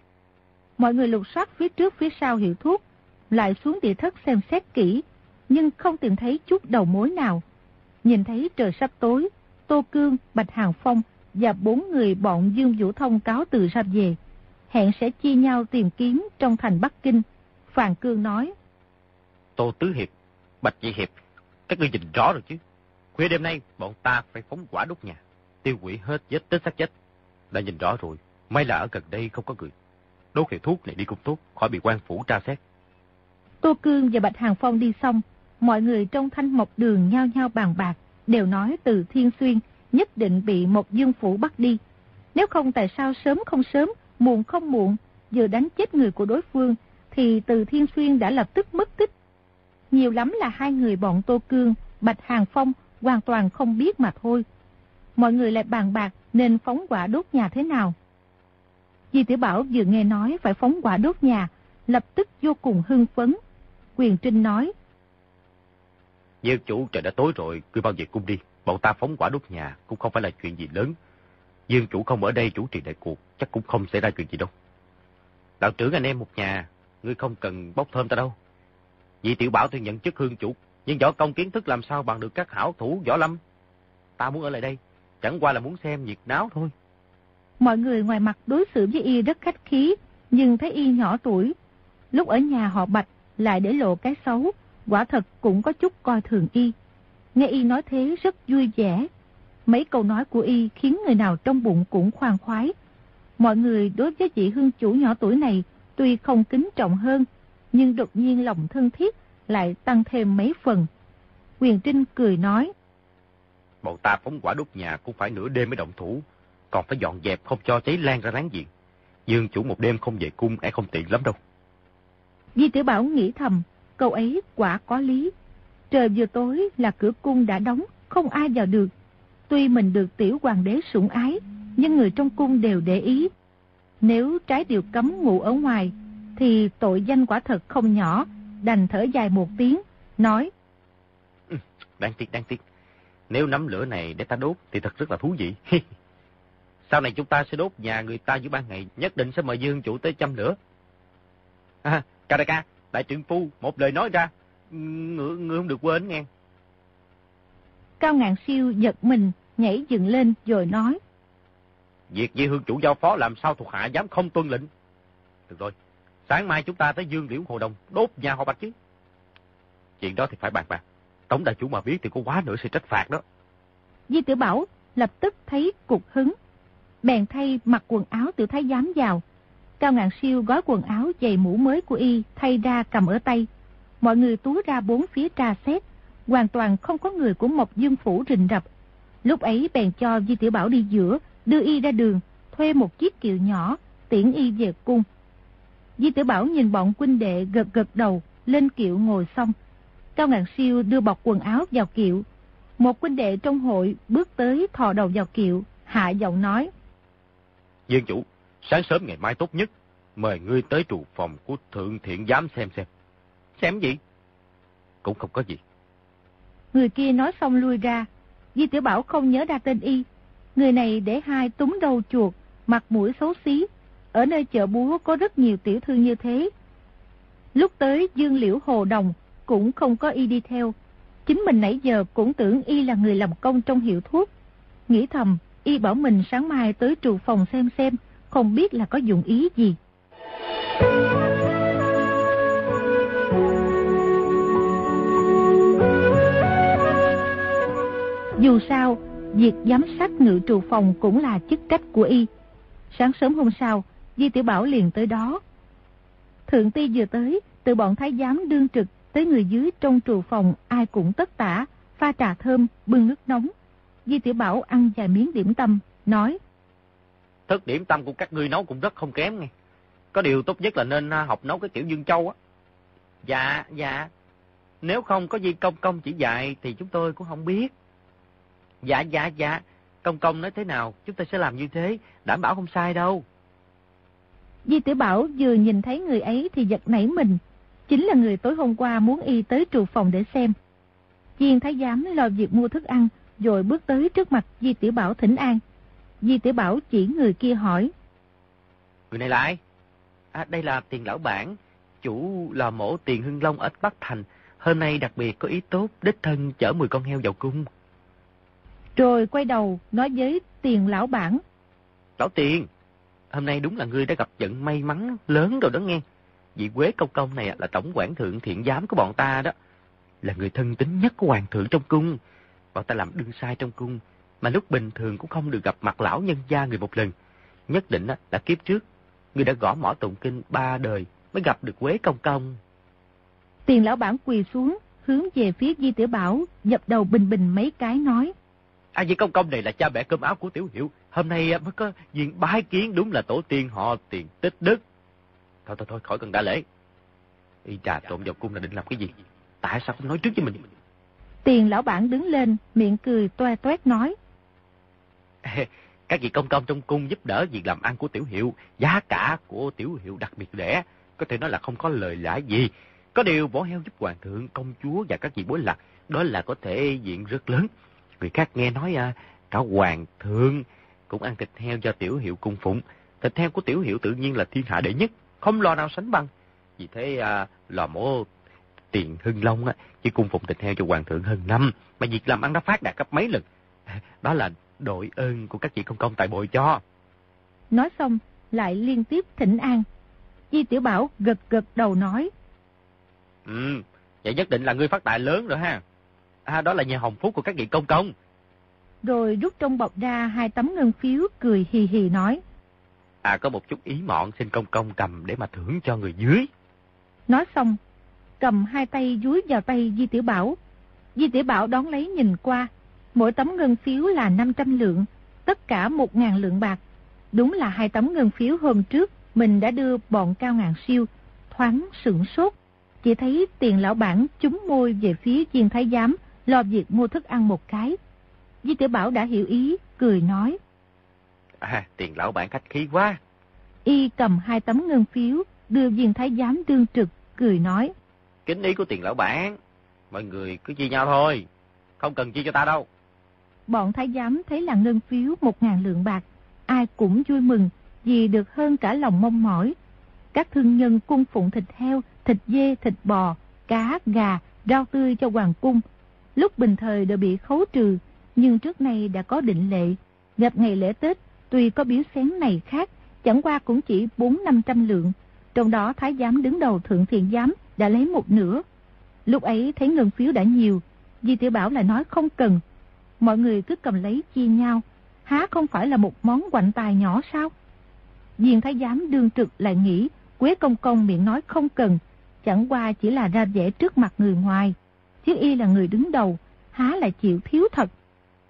Speaker 3: Mọi người lục soát phía trước phía sau hiệu thuốc, lại xuống địa thất xem xét kỹ, nhưng không tìm thấy chút đầu mối nào. Nhìn thấy trời sắp tối, Tô Cương, Bạch Hàng Phong và bốn người bọn Dương Vũ Thông cáo từ ra về. Hẹn sẽ chia nhau tìm kiếm trong thành Bắc Kinh. Phàn Cương nói.
Speaker 2: Tô Tứ Hiệp, Bạch Dị Hiệp, các ngươi nhìn rõ rồi chứ. Khuya đêm nay, bọn ta phải phóng quả đốt nhà, tiêu hủy hết vết tích xác chết. Đã nhìn rõ rồi, may là ở gần đây không có người. Đốt hiệu thuốc này đi cũng tốt, khỏi bị quan phủ tra xét.
Speaker 3: Tô Cương và Bạch Hàng Phong đi xong, mọi người trong thanh mộc đường nhao nhao bàn bạc, đều nói từ Thiên Xuyên nhất định bị một dương phủ bắt đi. Nếu không tại sao sớm không sớm, muộn không muộn, vừa đánh chết người của đối phương, thì từ Thiên Xuyên đã lập tức mất tích. Nhiều lắm là hai người bọn Tô Cương, Bạch Hàng Phong hoàn toàn không biết mà thôi. Mọi người lại bàn bạc nên phóng quả đốt nhà thế nào. Di Tiểu Bảo vừa nghe nói phải phóng quả đốt nhà, lập tức vô cùng hưng phấn. Quyền Trinh nói,
Speaker 2: Nhiều chủ trời đã tối rồi, cứ bao việc cung đi. Bọn ta phóng quả đốt nhà cũng không phải là chuyện gì lớn. Dương chủ không ở đây chủ trì đại cuộc, chắc cũng không xảy ra chuyện gì đâu. Đạo trưởng anh em một nhà, ngươi không cần bốc thơm ta đâu. Vì tiểu bảo tôi nhận chức hương chủ, nhưng võ công kiến thức làm sao bằng được các hảo thủ võ lâm. Ta muốn ở lại đây, chẳng qua là muốn xem nhiệt náo thôi.
Speaker 3: Mọi người ngoài mặt đối xử với y rất khách khí, nhưng thấy y nhỏ tuổi. Lúc ở nhà họ Bạch lại để lộ cái xấu, quả thật cũng có chút coi thường y. Nghe y nói thế rất vui vẻ. Mấy câu nói của y khiến người nào trong bụng cũng khoan khoái. Mọi người đối với vị hương chủ nhỏ tuổi này tuy không kính trọng hơn, nhưng đột nhiên lòng thân thiết lại tăng thêm mấy phần. Quyền Trinh cười nói.
Speaker 2: Bọn ta phóng quả đốt nhà cũng phải nửa đêm mới động thủ, còn phải dọn dẹp không cho cháy lan ra láng giềng. Dương chủ một đêm không về cung e không tiện lắm đâu.
Speaker 3: Di Tiểu Bảo nghĩ thầm, câu ấy quả có lý. Trời vừa tối là cửa cung đã đóng, không ai vào được. Tuy mình được tiểu hoàng đế sủng ái, nhưng người trong cung đều để ý. Nếu trái điều cấm ngủ ở ngoài, thì tội danh quả thật không nhỏ, đành thở dài một tiếng, nói.
Speaker 2: Ừ, đáng tiếc, đáng tiếc. Nếu nắm lửa này để ta đốt thì thật rất là thú vị. Sau này chúng ta sẽ đốt nhà người ta giữa ban ngày, nhất định sẽ mời Dương chủ tới chăm lửa. À, ca đại ca, đại trưởng phu, một lời nói ra, ngựa, ngựa không được quên nghe.
Speaker 3: Cao ngạn siêu giật mình, nhảy dựng lên rồi nói.
Speaker 2: Việc di hương chủ giao phó làm sao thuộc hạ dám không tuân lệnh. Được rồi, sáng mai chúng ta tới Dương Liễu Hồ Đồng, đốt nhà họ Bạch chứ. Chuyện đó thì phải bàn bạc. Tống đại chủ mà biết thì có quá nữa sẽ trách phạt đó.
Speaker 3: Di tử Bảo lập tức thấy cục hứng. Bèn thay mặc quần áo tiểu thái giám vào. Cao ngạn siêu gói quần áo giày mũ mới của y thay ra cầm ở tay. Mọi người túa ra bốn phía tra xét. Hoàn toàn không có người của Mộc Dương Phủ rình rập. Lúc ấy bèn cho Di Tiểu Bảo đi giữa, đưa y ra đường, thuê một chiếc kiệu nhỏ, tiễn y về cung. Di Tiểu Bảo nhìn bọn huynh đệ gật gật đầu, lên kiệu ngồi xong. Cao Ngạn Siêu đưa bọc quần áo vào kiệu. Một huynh đệ trong hội bước tới thò đầu vào kiệu, hạ giọng nói.
Speaker 2: Dương chủ, sáng sớm ngày mai tốt nhất, mời ngươi tới trụ phòng của thượng thiện giám xem xem. Xem gì? Cũng không có gì.
Speaker 3: Người kia nói xong lui ra. Di Tiểu Bảo không nhớ ra tên y. Người này để hai túng đầu chuột, mặt mũi xấu xí. Ở nơi chợ búa có rất nhiều tiểu thư như thế. Lúc tới Dương Liễu Hồ Đồng cũng không có y đi theo. Chính mình nãy giờ cũng tưởng y là người làm công trong hiệu thuốc. Nghĩ thầm, y bảo mình sáng mai tới trụ phòng xem xem, không biết là có dụng ý gì. Dù sao, việc giám sát ngự trụ phòng cũng là chức trách của y. Sáng sớm hôm sau, Di Tiểu Bảo liền tới đó. Thượng ti vừa tới, từ bọn thái giám đương trực tới người dưới trong trụ phòng ai cũng tất tả, pha trà thơm, bưng nước nóng. Di Tiểu Bảo ăn vài miếng điểm tâm, nói.
Speaker 2: Thức điểm tâm của các ngươi nấu cũng rất không kém nghe. Có điều tốt nhất là nên à, học nấu cái kiểu Dương Châu á. Dạ, dạ. Nếu không có di công công chỉ dạy thì chúng tôi cũng không biết. Dạ, dạ, dạ. Công công nói thế nào, chúng ta sẽ làm như thế, đảm bảo không sai đâu.
Speaker 3: Di Tử Bảo vừa nhìn thấy người ấy thì giật nảy mình. Chính là người tối hôm qua muốn y tới trụ phòng để xem. Viên Thái Giám lo việc mua thức ăn, rồi bước tới trước mặt Di Tiểu Bảo thỉnh an. Di Tiểu Bảo chỉ người kia hỏi.
Speaker 2: Người này là ai? À, đây là tiền lão bản, chủ lò mổ tiền hưng long ở Bắc Thành. Hôm nay đặc biệt có ý tốt, đích thân chở 10 con heo vào cung.
Speaker 3: Rồi quay đầu nói với tiền lão bản.
Speaker 2: Lão tiền, hôm nay đúng là ngươi đã gặp vận may mắn lớn rồi đó nghe. Vị Quế Công Công này là tổng quản thượng thiện giám của bọn ta đó. Là người thân tín nhất của hoàng thượng trong cung. Bọn ta làm đương sai trong cung, mà lúc bình thường cũng không được gặp mặt lão nhân gia người một lần. Nhất định là kiếp trước, người đã gõ mỏ tụng kinh ba đời mới gặp được Quế Công Công.
Speaker 3: Tiền lão bản quỳ xuống, hướng về phía Di Tiểu Bảo, dập đầu bình bình mấy cái nói.
Speaker 2: À Di Công Công này là cha mẹ cơm áo của Tiểu Hiệu. Hôm nay mới có diện bái kiến đúng là tổ tiên họ tiền tích đức. Thôi thôi thôi, khỏi cần đa lễ. Y trà trộn vào cung là định làm cái gì? Tại sao không nói trước với mình?
Speaker 3: Tiền lão bản đứng lên, miệng cười toe toét nói.
Speaker 2: Các vị công công trong cung giúp đỡ việc làm ăn của Tiểu Hiệu, giá cả của Tiểu Hiệu đặc biệt rẻ. Có thể nói là không có lời lãi gì. Có điều bổ heo giúp hoàng thượng, công chúa và các vị bối lạc, đó là có thể diện rất lớn. Người khác nghe nói à, cả hoàng thượng cũng ăn thịt heo do tiểu hiệu cung phụng. Thịt heo của tiểu hiệu tự nhiên là thiên hạ đệ nhất, không lo nào sánh bằng. Vì thế à, lò mổ tiền hưng long á, chỉ cung phụng thịt heo cho hoàng thượng hơn năm, mà việc làm ăn đã phát đạt gấp mấy lần. Đó là đội ơn của các vị công công tại bội cho.
Speaker 3: Nói xong, lại liên tiếp thỉnh an. Di Tiểu Bảo gật gật đầu nói.
Speaker 2: Ừ, vậy nhất định là ngươi phát tài lớn rồi ha. À, đó là nhờ hồng phúc của các vị công công.
Speaker 3: Rồi rút trong bọc ra hai tấm ngân phiếu cười hì hì nói.
Speaker 2: À, có một chút ý mọn xin công công cầm để mà thưởng cho người dưới.
Speaker 3: Nói xong, cầm hai tay dúi vào tay Di Tiểu Bảo. Di Tiểu Bảo đón lấy nhìn qua. Mỗi tấm ngân phiếu là 500 lượng, tất cả 1.000 lượng bạc. Đúng là hai tấm ngân phiếu hôm trước mình đã đưa bọn cao ngàn siêu, thoáng sửng sốt. Chỉ thấy tiền lão bản chúng môi về phía viên thái giám, lo việc mua thức ăn một cái. Di tiểu Bảo đã hiểu ý, cười nói.
Speaker 2: À, tiền lão bản khách khí quá.
Speaker 3: Y cầm hai tấm ngân phiếu, đưa viên thái giám đương trực, cười nói.
Speaker 2: Kính ý của tiền lão bản, mọi người cứ chia nhau thôi, không cần chia cho ta đâu.
Speaker 3: Bọn thái giám thấy là ngân phiếu một ngàn lượng bạc, ai cũng vui mừng vì được hơn cả lòng mong mỏi. Các thương nhân cung phụng thịt heo, thịt dê, thịt bò, cá, gà, rau tươi cho hoàng cung. Lúc bình thời đều bị khấu trừ, nhưng trước nay đã có định lệ. Gặp ngày lễ Tết, tuy có biếu xén này khác, chẳng qua cũng chỉ 4-500 lượng. Trong đó Thái giám đứng đầu Thượng Thiện giám đã lấy một nửa. Lúc ấy thấy ngân phiếu đã nhiều, Di Tiểu Bảo lại nói không cần. Mọi người cứ cầm lấy chia nhau, há không phải là một món quạnh tài nhỏ sao? Diên Thái giám đương trực lại nghĩ, Quế Công Công miệng nói không cần, chẳng qua chỉ là ra vẻ trước mặt người ngoài. Chứ y là người đứng đầu, há lại chịu thiếu thật.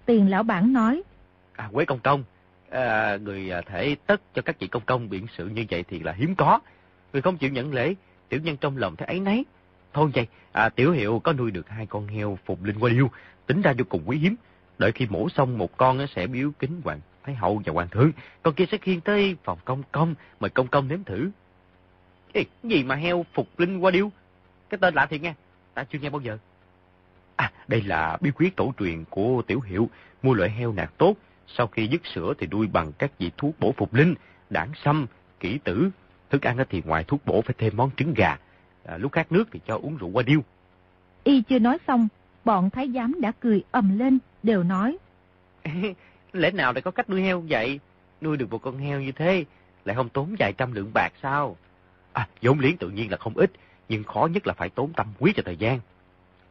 Speaker 3: Tiền lão bản nói.
Speaker 2: À, Quế Công Công, à, người à, thể tất cho các vị công công biện sự như vậy thì là hiếm có. Người không chịu nhận lễ, tiểu nhân trong lòng thấy ấy nấy. Thôi vậy, à, tiểu hiệu có nuôi được hai con heo phục linh qua điêu, tính ra vô cùng quý hiếm. Đợi khi mổ xong một con sẽ biếu kính hoàng thái hậu và hoàng thượng, con kia sẽ khiêng tới phòng công công, mời công công nếm thử. Ê, gì mà heo phục linh qua điêu? Cái tên lạ thiệt nghe, ta chưa nghe bao giờ. À, đây là bí quyết tổ truyền của tiểu hiệu, mua loại heo nạc tốt, sau khi dứt sữa thì nuôi bằng các vị thuốc bổ phục linh, đảng sâm, kỹ tử. Thức ăn thì ngoài thuốc bổ phải thêm món trứng gà, à, lúc khát nước thì cho uống rượu qua điêu.
Speaker 3: Y chưa nói xong, bọn thái giám đã cười ầm lên, đều nói.
Speaker 2: Lẽ nào lại có cách nuôi heo vậy? Nuôi được một con heo như thế, lại không tốn vài trăm lượng bạc sao? À, vốn liếng tự nhiên là không ít, nhưng khó nhất là phải tốn tâm huyết cho thời gian.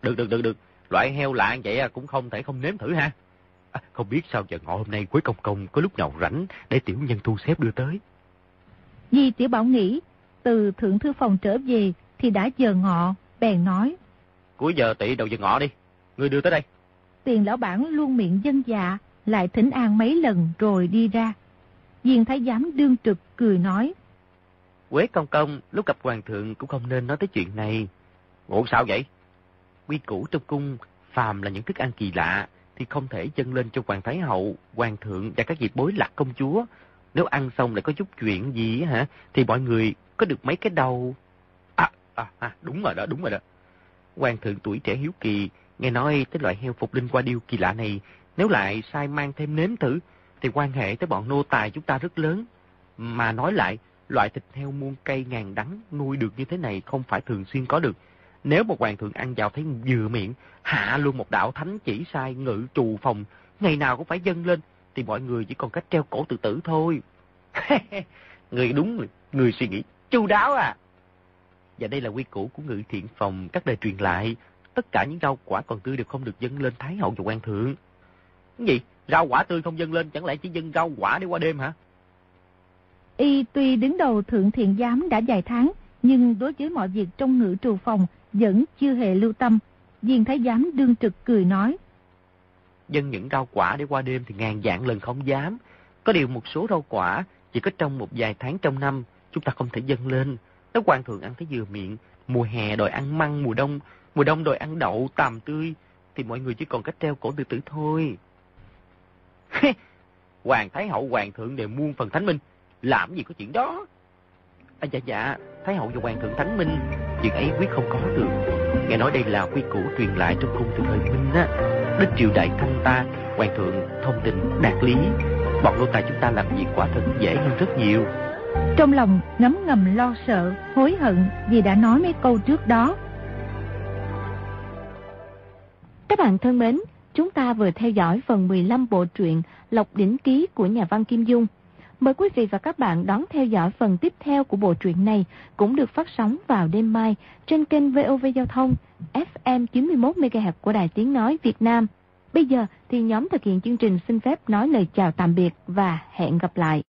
Speaker 2: Được, được, được, được. Loại heo lạ vậy cũng không thể không nếm thử ha. À, không biết sao giờ ngọ hôm nay Quế Công Công có lúc nào rảnh để tiểu nhân thu xếp đưa tới.
Speaker 3: Di Tiểu Bảo nghĩ, từ thượng thư phòng trở về thì đã giờ ngọ, bèn nói.
Speaker 2: Cuối giờ tỷ đầu giờ ngọ đi, người đưa tới đây.
Speaker 3: Tiền lão bản luôn miệng dân dạ, lại thỉnh an mấy lần rồi đi ra. Viên thái giám đương trực cười nói.
Speaker 2: Quế công công, lúc gặp hoàng thượng cũng không nên nói tới chuyện này. Ủa sao vậy? Quy củ trong cung, phàm là những thức ăn kỳ lạ, thì không thể dâng lên cho hoàng thái hậu, hoàng thượng và các vị bối lạc công chúa. Nếu ăn xong lại có chút chuyện gì hả, thì mọi người có được mấy cái đầu. À, à, à, đúng rồi đó, đúng rồi đó. Hoàng thượng tuổi trẻ hiếu kỳ, nghe nói tới loại heo phục linh qua điêu kỳ lạ này, nếu lại sai mang thêm nếm thử, thì quan hệ tới bọn nô tài chúng ta rất lớn. Mà nói lại, loại thịt heo muôn cây ngàn đắng nuôi được như thế này không phải thường xuyên có được. Nếu một hoàng thượng ăn vào thấy vừa miệng, hạ luôn một đạo thánh chỉ sai ngự trù phòng, ngày nào cũng phải dâng lên, thì mọi người chỉ còn cách treo cổ tự tử thôi. người đúng, người suy nghĩ chu đáo à. Và đây là quy củ của ngự thiện phòng các đời truyền lại. Tất cả những rau quả còn tươi đều không được dâng lên Thái Hậu và quan thượng. Cái gì? Rau quả tươi không dâng lên, chẳng lẽ chỉ dâng rau quả để qua đêm hả?
Speaker 3: Y tuy đứng đầu thượng thiện giám đã vài tháng, nhưng đối với mọi việc trong ngự trù phòng vẫn chưa hề lưu tâm. Viên thái giám đương trực cười nói.
Speaker 2: Dân những rau quả để qua đêm thì ngàn dạng lần không dám. Có điều một số rau quả chỉ có trong một vài tháng trong năm chúng ta không thể dâng lên. Nếu quan thượng ăn thấy vừa miệng, mùa hè đòi ăn măng, mùa đông, mùa đông đòi ăn đậu, tàm tươi, thì mọi người chỉ còn cách treo cổ tự tử thôi. Hoàng Thái Hậu, Hoàng Thượng đều muôn phần thánh minh. Làm gì có chuyện đó? À, dạ dạ, Thái Hậu và Hoàng Thượng Thánh Minh chuyện ấy quyết không có được. Nghe nói đây là quy củ truyền lại trong cung từ thời Minh á. Đến triều đại thanh ta, hoàng thượng thông tình đạt lý. Bọn nô tài chúng ta làm việc quả thật dễ hơn rất nhiều.
Speaker 3: Trong lòng ngấm ngầm lo sợ, hối hận vì đã nói mấy câu trước đó.
Speaker 1: Các bạn thân mến, chúng ta vừa theo dõi phần 15 bộ truyện Lộc Đỉnh Ký của nhà văn Kim Dung. Mời quý vị và các bạn đón theo dõi phần tiếp theo của bộ truyện này cũng được phát sóng vào đêm mai trên kênh VOV Giao thông FM 91MHz của Đài Tiếng Nói Việt Nam. Bây giờ thì nhóm thực hiện chương trình xin phép nói lời chào tạm biệt và hẹn gặp lại.